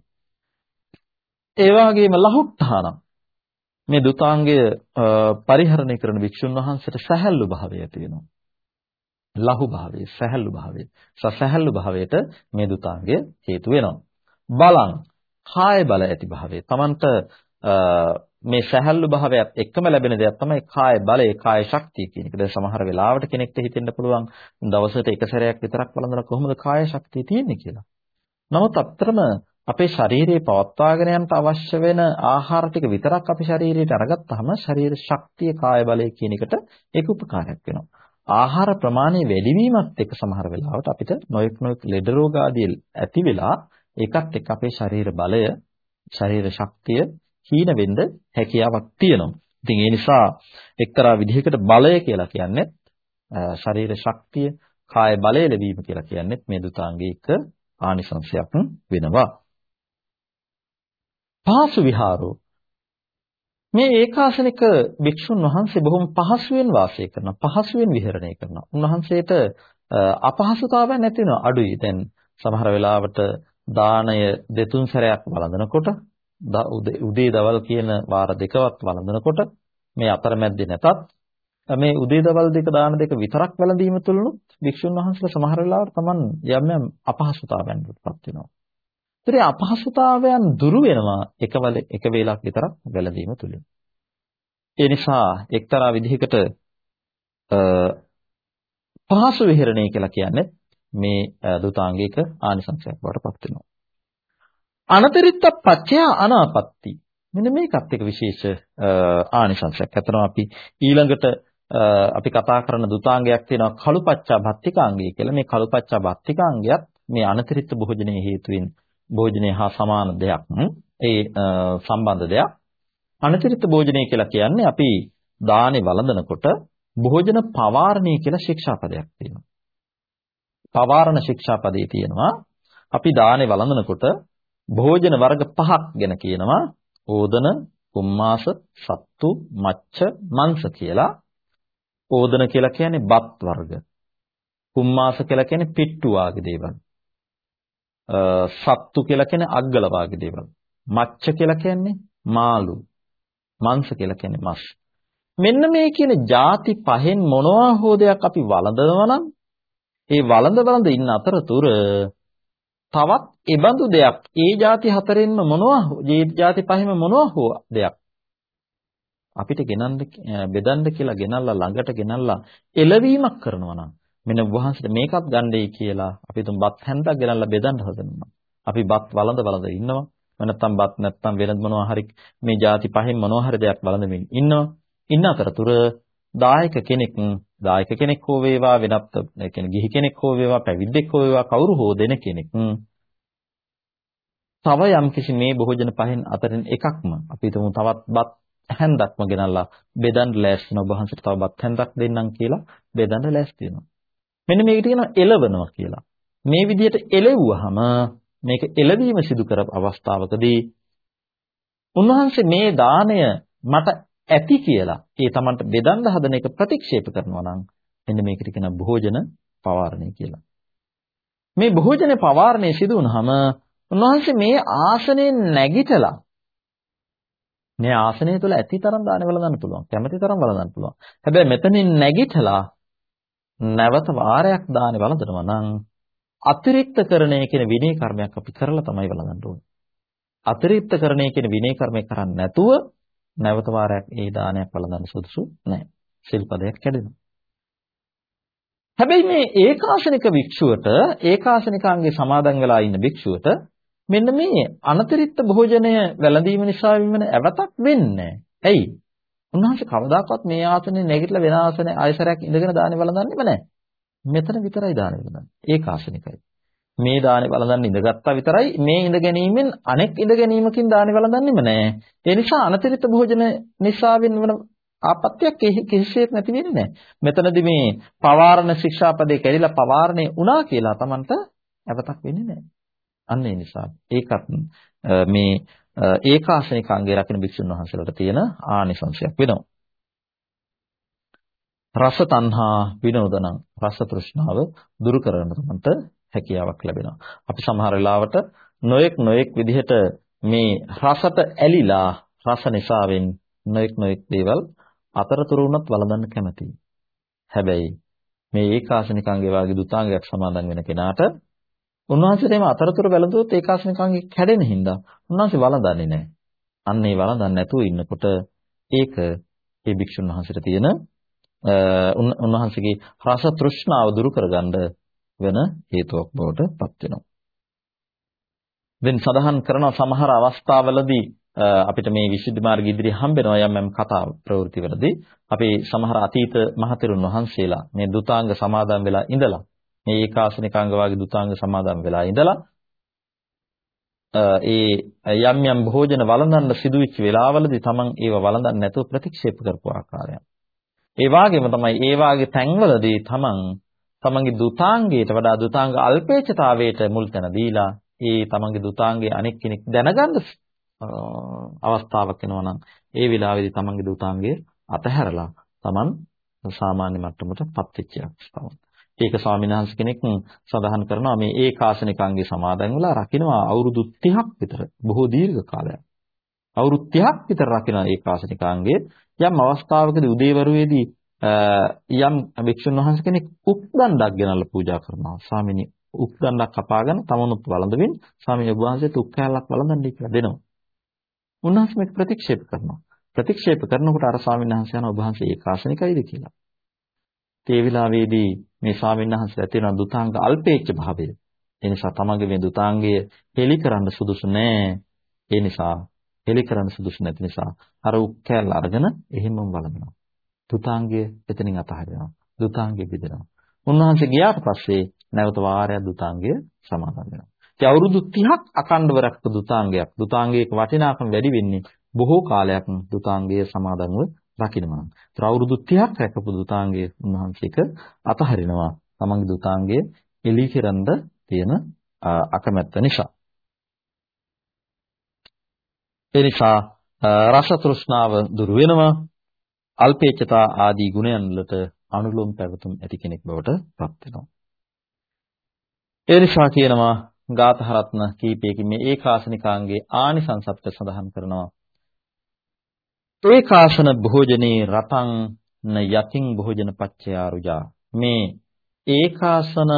ඒ වගේම ලහුට්ඨානම් මේ දුතාංගය පරිහරණය කරන වික්ෂුන් වහන්සේට සැහැල්ලු භාවය ඇති වෙනවා. ලහු භාවය, සැහැල්ලු භාවය. සැහැල්ලු භාවයට මේ දුතාංගය හේතු වෙනවා. බලං කාය බල ඇති භාවය. Tamanට මේ සැහැල්ලු භාවයත් එක්කම ලැබෙන දෙයක් තමයි කාය බලය, කාය ශක්තිය කියන එක. දැන් සමහර වෙලාවට කෙනෙක්ට හිතෙන්න පුළුවන් දවසට එක සැරයක් විතරක් බලනකොට කොහොමද කාය ශක්තිය තියෙන්නේ කියලා. නමුත් අත්‍තරම අපේ ශරීරයේ පවත්වාගෙන යන්න අවශ්‍ය වෙන ආහාර ටික විතරක් අපි ශරීරයට අරගත්තාම ශරීර ශක්තිය කාය බලය කියන එකට ඒක උපකාරයක් වෙනවා. ආහාර ප්‍රමාණය වැඩිවීමත් එක්ක සමහර වෙලාවට අපිට නොයෙක් නොයෙක් ලෙඩ රෝග ආදී ඇති වෙලා ඒකත් එක්ක අපේ ශරීර බලය ශරීර ශක්තිය හීන වෙන්න හැකියාවක් තියෙනවා. ඉතින් ඒ නිසා එක්තරා විදිහකට බලය කියලා කියන්නේ ශරීර ශක්තිය කාය බලය ලැබීම කියලා කියන්නේ මේ දුතාංගයක ආනිසංශයක් වෙනවා. පාසු විහාරෝ. මේ ඒකාසනික භික්ෂුන් වහන්සේ බොහොම පහසුවෙන් වාසය කරනවා පහසුවෙන් විහරණය කරනවා. උන්වහන්සේට අපහසුතාවයක් නැති වෙනවා. අඩුයි. දැන් සමහර වෙලාවට දාණය දෙතුන් සැරයක් වළඳනකොට උදේ දවල් කියන වාර දෙකවත් වළඳනකොට මේ අතරමැද්දේ නැතත් මේ උදේ දවල් දෙක දාන දෙක විතරක් වැළඳීම තුළනොත් භික්ෂුන් වහන්සේලා සමහර වෙලාවට Taman යම් යම් අපහසුතාවයන්ටපත් වෙනවා. ඒතරේ අපහසුතාවයන් දුරු වෙනවා එකවල එක වේලක් විතරක් වැළඳීම තුලින්. ඒ නිසා එක්තරා විදිහකට පහසු විහරණය කියලා කියන්නේ මේ දුතාංගික ආනිසංසයක් බවට පත් වෙනවා. අනතරිත්ත පච්චය අනාපත්‍ති. මෙන්න මේකත් එක විශේෂ ආනිසංසයක්. අතන අපි ඊළඟට අපි කතා කරන දුතාංගයක් තියෙනවා කළුපච්චා භත්තිකාංගය කියලා. මේ කළුපච්චා භත්තිකාංගයත් මේ අනතරිත්ත භෝජනයේ හේතුවෙන් භෝජනය හා සමාන දෙයක්. ඒ සම්බන්ධ දෙයක්. අනතිරිත භෝජනය කියලා කියන්නේ අපි දානේ වළඳනකොට භෝජන පවාරණය කියලා ශික්ෂාපදයක් තියෙනවා. පවාරණ ශික්ෂාපදේ තියෙනවා. අපි දානේ වළඳනකොට භෝජන වර්ග පහක් ගැන කියනවා. ඕදන, කුම්මාස, සත්තු, මච්ච, මංශ කියලා. ඕදන කියලා කියන්නේ බත් වර්ග. කුම්මාස කියලා කියන්නේ පිට්ටු ආගේ දේවල්. සත්තු කියලා කියන්නේ අග්ගල වාගේ දේවල්. මච්ච කියලා කියන්නේ මාළු. මාංශ කියලා කියන්නේ මස්. මෙන්න මේ කියන ಜಾති පහෙන් මොනවා හෝ දෙයක් අපි වළඳනවා නම් ඒ වළඳ වළඳ ඉන්න අතරතුර තවත් ඒබඳු දෙයක් ඒ ಜಾති හතරෙන්ම මොනවා හෝ ඒ ಜಾති පහෙම මොනවා හෝ දෙයක් අපිට ගෙනන්න බෙදන්න කියලා ගෙනල්ලා ළඟට ගෙනල්ලා එළවීමක් කරනවා නම් මෙන්න වහන්සේට මේකත් ගන්නයි කියලා අපි තුන් බත් හැන්දක් ගෙනල්ලා බෙදන්න හදනවා. අපි බත් වළඳ වළඳ ඉන්නවා. නැත්නම් බත් නැත්නම් වෙනත් මොනවා හරි මේ ಜಾති පහෙන් මොනවා හරි දෙයක් වළඳමින් ඉන්නවා. ඉන්න අතරතුර දායක කෙනෙක් දායක කෙනෙක් හෝ වේවා වෙනත් ඒ කියන්නේ ගිහි කෙනෙක් හෝ වේවා පැවිද්දෙක් හෝ වේවා කවුරු හෝ දෙන කෙනෙක් තව යම් කිසි මේ භෝජන පහෙන් අතරින් එකක්ම අපි හිතමු තවත් බත් හැන්දක්ම ගෙනල්ලා බෙදන්න ලෑස්ති වෙනවා. ඔබ වහන්සේට තව බත් හැන්දක් දෙන්නම් කියලා බෙදන්න ලෑස්ති වෙනවා. මෙන්න මේකට කියනවා එලවනවා කියලා. මේ විදිහට එලෙව්වහම මේක එලවීම සිදු කර අවස්ථාවකදී උන්වහන්සේ මේ දාණය මට ඇති කියලා ඒ Tamanට බෙදන්න හදන එක ප්‍රතික්ෂේප කරනවා නම් එන්න මේකට කියන භෝජන පවාරණය කියලා. මේ භෝජන පවාරණය සිදු වුනහම උන්වහන්සේ මේ ආසනයෙන් නැගිටලා මේ ආසනය තුළ ඇති තරම් දාන වලඳන්න පුළුවන්. කැමැති තරම් වලඳන්න පුළුවන්. හැබැයි මෙතනින් නැගිටලා නැවත වාරයක් දාන වලඳනවා නම් අතිරික්තකරණය කියන විනය කර්මයක් අපි කරලා තමයි වලඳන්න ඕනේ. අතිරික්තකරණය කියන විනය කර්මය කරන්නේ නැතුව නැවත වාරයක් ඒ දානයක් වළඳන්න සුදුසු නැහැ. සිල්පදයක් කැඩෙනවා. හැබැයි මේ ඒකාසනික භික්ෂුවට ඒකාසනිකාංගේ සමාදන් වෙලා ඉන්න භික්ෂුවට මෙන්න මේ අනතිරික්ත භෝජනය වැළඳීම නිසා වෙන ඇවතක් වෙන්නේ ඇයි? උන්වහන්සේ කවදාකවත් මේ ආසනේ නැගිටලා වෙන ආසනේ ආයසරයක් ඉඳගෙන දානේ වළඳන්නෙම නැහැ. මෙතන විතරයි දානේ වළඳන්නේ. ඒකාසනිකයි. මේ දානේ වළඳන්න ඉඳගත්තා විතරයි මේ ඉඳ ගැනීමෙන් අනෙක් ඉඳ ගැනීමකින් දානේ වළඳන්නෙම නැහැ. ඒ නිසා අනතිරිත භෝජන නිසා වෙන ආපත්‍යක් කිසිසේත් නැති වෙන්නේ නැහැ. මෙතනදී මේ පවාරණ ශික්ෂාපදේ කැඩිලා පවාරණේ වුණා කියලා Tamanට අවතක් වෙන්නේ නැහැ. අන්න ඒ නිසා ඒකත් මේ ඒකාසනික අංගය රකින්න භික්ෂුන් වහන්සේලාට තියෙන ආනිසංශයක් වෙනවා. රස තණ්හා විනෝදනං රස තෘෂ්ණාව දුරු කරන තමන්ට හැකියාවක් ලැබෙනවා. අපි සමහර වෙලාවට නොඑක් නොඑක් විදිහට මේ රසට ඇලිලා රස නිසාවෙන් නොඑක් නොඑක් දේවල් අතරතුරු වුණත් වළඳන්න කැමතියි. හැබැයි මේ ඒකාසනිකංගේ වාගේ දුතාංගයක් සමාදන් වෙන කෙනාට උන්වහන්සේට එම අතරතුර වැළඳුවොත් ඒකාසනිකංගේ කැඩෙන හින්දා උන්වහන්සේ වළඳන්නේ නැහැ. අන්න ඒ වළඳන්නේ නැතුව ඉන්නකොට ඒක ඒ භික්ෂුන් වහන්සේට තියෙන උන්වහන්සේගේ රස තෘෂ්ණාව දුරු කරගන්න වෙන හේතුවක් බවට පත් වෙනවා. දැන් සඳහන් කරන සමහර අවස්ථාවලදී අපිට මේ විසුද්ධි මාර්ග ඉදිරිය හම්බෙනවා යම් යම් කතා ප්‍රවෘත්තිවලදී අපි සමහර අතීත මහතෙරුන් වහන්සේලා මේ දුතාංග සමාදන් වෙලා ඉඳලා මේ ඒකාසනිකාංග වාගේ දුතාංග සමාදන් වෙලා ඉඳලා ඒ යම් යම් භෝජන වළඳන්න සිදුවෙච්ච වෙලාවලදී තමන් ඒව වළඳන්නේ නැතුව ප්‍රතික්ෂේප කරපු ආකාරය. ඒ වගේම තමයි ඒ වාගේ තැන්වලදී තමන් තමන්ගේ දුතාංගයට වඩා දුතාංග අල්පේච්ඡතාවයට මුල් තැන දීලා ඒ තමන්ගේ දුතාංගයේ අනෙක් කෙනෙක් දැනගන්න අවස්ථාවක් වෙනවා නම් ඒ වෙලාවේදී තමන්ගේ දුතාංගය අතහැරලා තමන් සාමාන්‍ය මට්ටමටපත් වෙච්ච අවස්ථාවක්. ඒක ස්වාමීන් වහන්සේ කෙනෙක් සඳහන් කරනවා මේ ඒකාසනිකාංගේ සමාදන් වෙලා රකින්නවා අවුරුදු 30ක් විතර බොහෝ දීර්ඝ කාලයක්. අවුරුදු 30ක් විතර රකින්න ඒකාසනිකාංගේ යම් අවස්ථාවකදී උදේවරුවේදී යම් භික්ෂුන් වහන්සේ කෙනෙක් උක්දණ්ඩක් ගෙනල්ලා පූජා කරනවා. ස්වාමීනි උක්දණ්ඩක් කපාගෙන තමනුත් වළඳමින් ස්වාමීන් වහන්සේට උක් කැලක් වළඳන්නේ කියලා දෙනවා. උන්වහන්සේ මේක ප්‍රතික්ෂේප කරනවා. ප්‍රතික්ෂේප කරනකොට අර ස්වාමීන් වහන්සේ යන ඔබ වහන්සේ ඒකාසනිකයිද කියලා. ඒ වෙලාවේදී මේ ස්වාමීන් වහන්සේ ඇති වෙන දුතාංග අල්පේච්ඡ භාවය. ඒ නිසා තමන්ගේ මේ දුතාංගය හෙලි කරන්න සුදුසු නෑ. ඒ නිසා හෙලි කරන්න සුදුසු නැති නිසා අර උක්කැල අරගෙන එහෙමම වළඳනවා. දුතාංගය එතනින් අතහරිනවා. දුතාංගය බෙදෙනවා. උන්වහන්සේ ගියාට පස්සේ නැවත වාරයක් දුතාංගය සමාදන් වෙනවා. ඉතින් අවුරුදු 30ක් අකණ්ඩව රැකපු දුතාංගයක්. දුතාංගයක වටිනාකම වැඩි වෙන්නේ බොහෝ කාලයක් දුතාංගය සමාදන්ව රකින්නවා. ඒතර අවුරුදු 30ක් රැකපු දුතාංගය උන්වහන්සේක අතහරිනවා. තමන්ගේ දුතාංගය එලි කෙරඳ තියෙන අකමැත්ත නිසා. ඒ නිසා රස තෘෂ්ණාව දුරු වෙනවා. අල්පේච්ඡතා ආදී ගුණයන් වලට අනුලෝම පැවතුම් ඇති කෙනෙක් බවට පත් වෙනවා. ඒ නිසා කියනවා ගාතහරත්න කීපයකින් මේ ඒකාසනිකාංගේ ආනිසංසප්ත සඳහන් කරනවා. ඒකාසන භෝජනේ රතං න යතින් භෝජන පච්චයාරුජා මේ ඒකාසන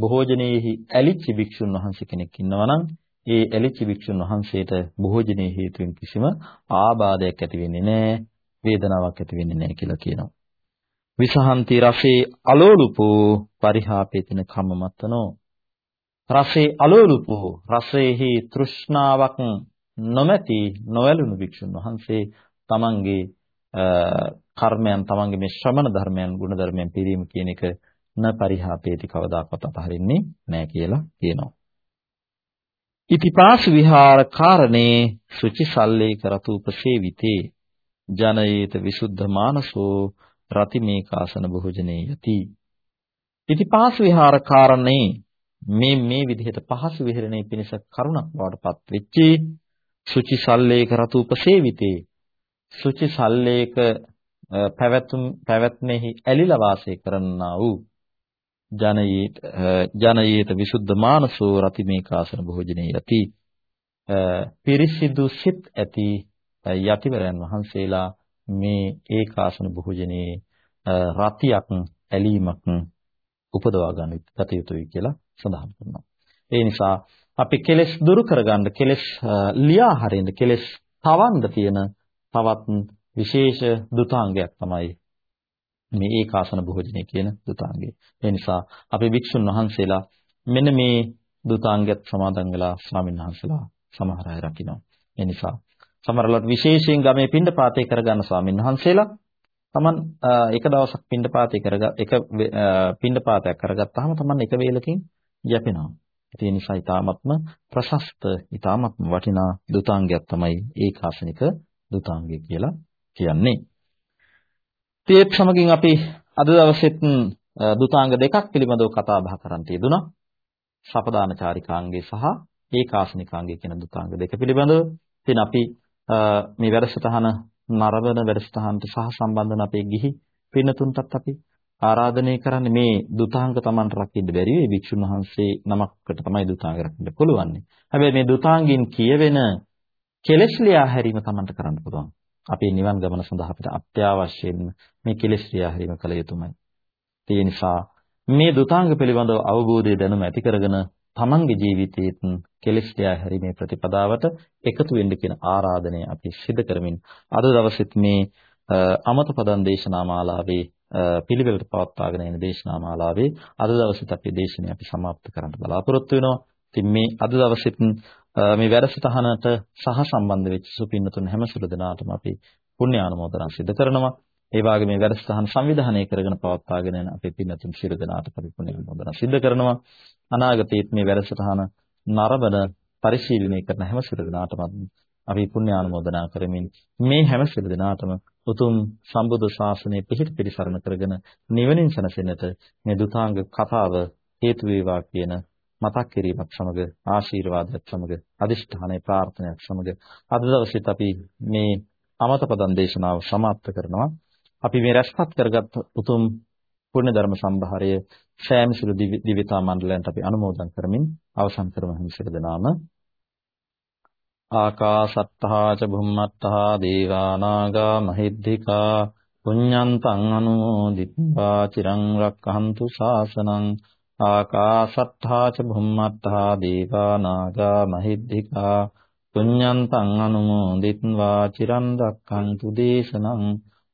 භෝජනයේහි ඇලිච්ච භික්ෂුන් වහන්සේ කෙනෙක් ඉන්නවා නම් ඒ ඇලිච්ච භික්ෂුන් වහන්සේට භෝජනයේ හේතුවෙන් කිසිම ආබාධයක් ඇති වෙන්නේ නැහැ වේදනාවක් ඇති වෙන්නේ නැහැ කියලා කියනවා. විසහන්ති රසේ අලෝලුපෝ පරිහාපේතින කම්මමත්තනෝ රසේ අලෝලුපෝ රසේහි තෘෂ්ණාවක් නොමැති නොවැළුණු භික්ෂුන් වහන්සේ තමන්ගේ කර්මයන් තමන්ගේ මේ ශ්‍රමණ ධර්මයන් ගුණ ධර්මයන් පිරීම කියන එක න පරිහාපේති කවදාකවත් අතහරින්නේ නැහැ කියලා කියනවා. ඉතිපාස විහාර කාරණේ සුචි සල්ලේ කරතු උපසේවිතේ ජනයේත විසුද්ධ මානසෝ රතිමේකාසන භෝජනේ යති. ඉතිපාස විහාර කාරණේ මේ මේ විදිහට පහසු විහරණේ පිණිස කරුණක් බවටපත් වෙච්චි සුචි සල්ලේක රතු උපසේවිතේ සුචි සල්ලේක පැවැතුම් පැවැත්මෙහි ඇලිලා වාසය කරන්නා වූ ජනයේත ජනයේත විසුද්ධ මානසෝ රතිමේකාසන භෝජනේ යති පිරිසිදු සිත් ඇති යතිවරයන් වහන්සේලා මේ ඒකාසන භෝජනේ රතියක් ඇලීමක් උපදවා ගන්න ගත යුතුයි කියලා සඳහන් කරනවා. ඒ නිසා අපි කෙලෙස් දුරු කරගන්න කෙලෙස් ලියා හරින්න කෙලෙස් තවන්න තියෙන තවත් විශේෂ දුතාංගයක් තමයි මේ ඒකාසන භෝජනය කියන දුතාංගය. ඒ නිසා අපි භික්ෂුන් වහන්සේලා මෙන්න මේ දුතාංගයත් සමාදන් වෙලා ස්වාමීන් වහන්සේලා සමහර අය රකින්න. ඒ නිසා සමහරවිට විශේෂයෙන් ගමේ පින්ඩපාතේ කරගන්න ස්වාමීන් වහන්සේලා තමන් එක දවසක් පින්ඩපාතේ කරග එක පින්ඩපාතයක් කරගත්තාම තමන් එක වේලකින් යැපෙනවා. ඒ නිසා ඊ타මත්ම ප්‍රශස්ත ඊ타මත්ම වටිනා දුතාංගයක් තමයි ඒකාසනික දුතාංගය කියලා කියන්නේ. ඒත් සමගින් අපි අද දවසෙත් දුතාංග දෙකක් පිළිබඳව කතා බහ කරන්න යෙදුණා. සපදාන චාරිකාංගය සහ ඒකාසනිකාංගය කියන දුතාංග දෙක පිළිබඳව. ඉතින් අපි මේ වැඩසටහන නරඹන වැඩසටහනට සහ සම්බන්ධ වන අපේ ගිහි පින්නතුන්ටත් අපි ආරාධනය කරන්නේ මේ දුතාංග Tamanට රකින්න බැරි වෙයි භික්ෂුන් වහන්සේ නමකට තමයි දුතාංග රකින්න පුළුවන්. හැබැයි මේ දුතාංගින් කියවෙන කෙලෙස් ලියා හැරීම Tamanට කරන්න පුළුවන්. අපේ නිවන් ගමන සඳහා අපිට අත්‍යවශ්‍යයෙන්ම මේ කෙලෙස් ලියා හැරීම කළ යුතුමයි. ඒ නිසා මේ දුතාංග පිළිබඳව අවබෝධය දැනුම ඇති කරගෙන තමන්ගේ ජීවිතයේත් කෙලෙස් ලියා හැරීමේ ප්‍රතිපදාවට එකතු වෙන්න කියන ආරාධනය අපි සිදු කරමින් අද දවසෙත් මේ අමත පදන් දේශනා මාලාවේ පිළිවෙලට පවත්වාගෙන යන දේශනා මාලාවේ අද දවසේත් අපි දේශනය අපි સમાપ્ત කරන්න බලාපොරොත්තු වෙනවා. ඉතින් මේ අද දවසෙත් මේ වැඩසටහනට සහ සම්බන්ධ වෙච්ච සුපින්නතුන් හැම සුළු දෙනාටම අපි පුණ්‍ය ආනුමෝදනා සිදු කරනවා. ඒ වගේ මේ වැඩසටහන සංවිධානය කරගෙන පවත්වාගෙන යන අපේ පින්නතුන් සියලු දෙනාට අපි පුණ්‍ය ආනුමෝදනා සිදු කරනවා. අනාගතයේත් මේ වැඩසටහන නරඹන පරිශීලනය කරන හැම සියලු දෙනාටම අපි පුණ්‍ය ආනුමෝදනා කරමින් මේ හැම සියලු දෙනාටම උතුම් සම්බුද්ධ ශාසනය පිහිට පිළිසරණ කරගෙන නිවනින් සැනසෙන්නට මේ දුතාංග කතාව හේතු වේවා කියන මතක් කිරීමක් සමග ආශිර්වාදයක් සමග අදිෂ්ඨානය ප්‍රාර්ථනාවක් සමග අද දවසේත් අපි මේ අමතපදන් දේශනාව સમાප්ත කරනවා. අපි මේ රැස්පත් කරගත් උතුම් පුණ්‍ය ධර්ම සම්භාරය සෑම සුළු දිවිතා මණ්ඩලයන්ට අපි අනුමෝදන් කරමින් අවසන් කරමු. හිමිසර දනාම ආකාසත්තා ච භුම්මත්තා දේවානාගා මහිද්దికා පුඤ්ඤන්තං අනුමෝදිත්වා. චිරං රක්ඛන්තු ශාසනං ආකාශත්තා ච භුම්මත්තා දීවා නාග මහිද්దికා පුඤ්ඤන්තං අනුමෝදිත්වා චිරන් රක්ඛන්තු දේශනං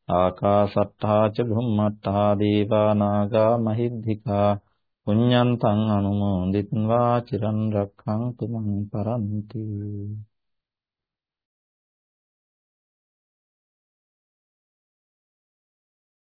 ආකාශත්තා ච භුම්මත්තා දීවා නාග මහිද්దికා පුඤ්ඤන්තං අනුමෝදිත්වා චිරන් රක්ඛන්තු මං පරන්ති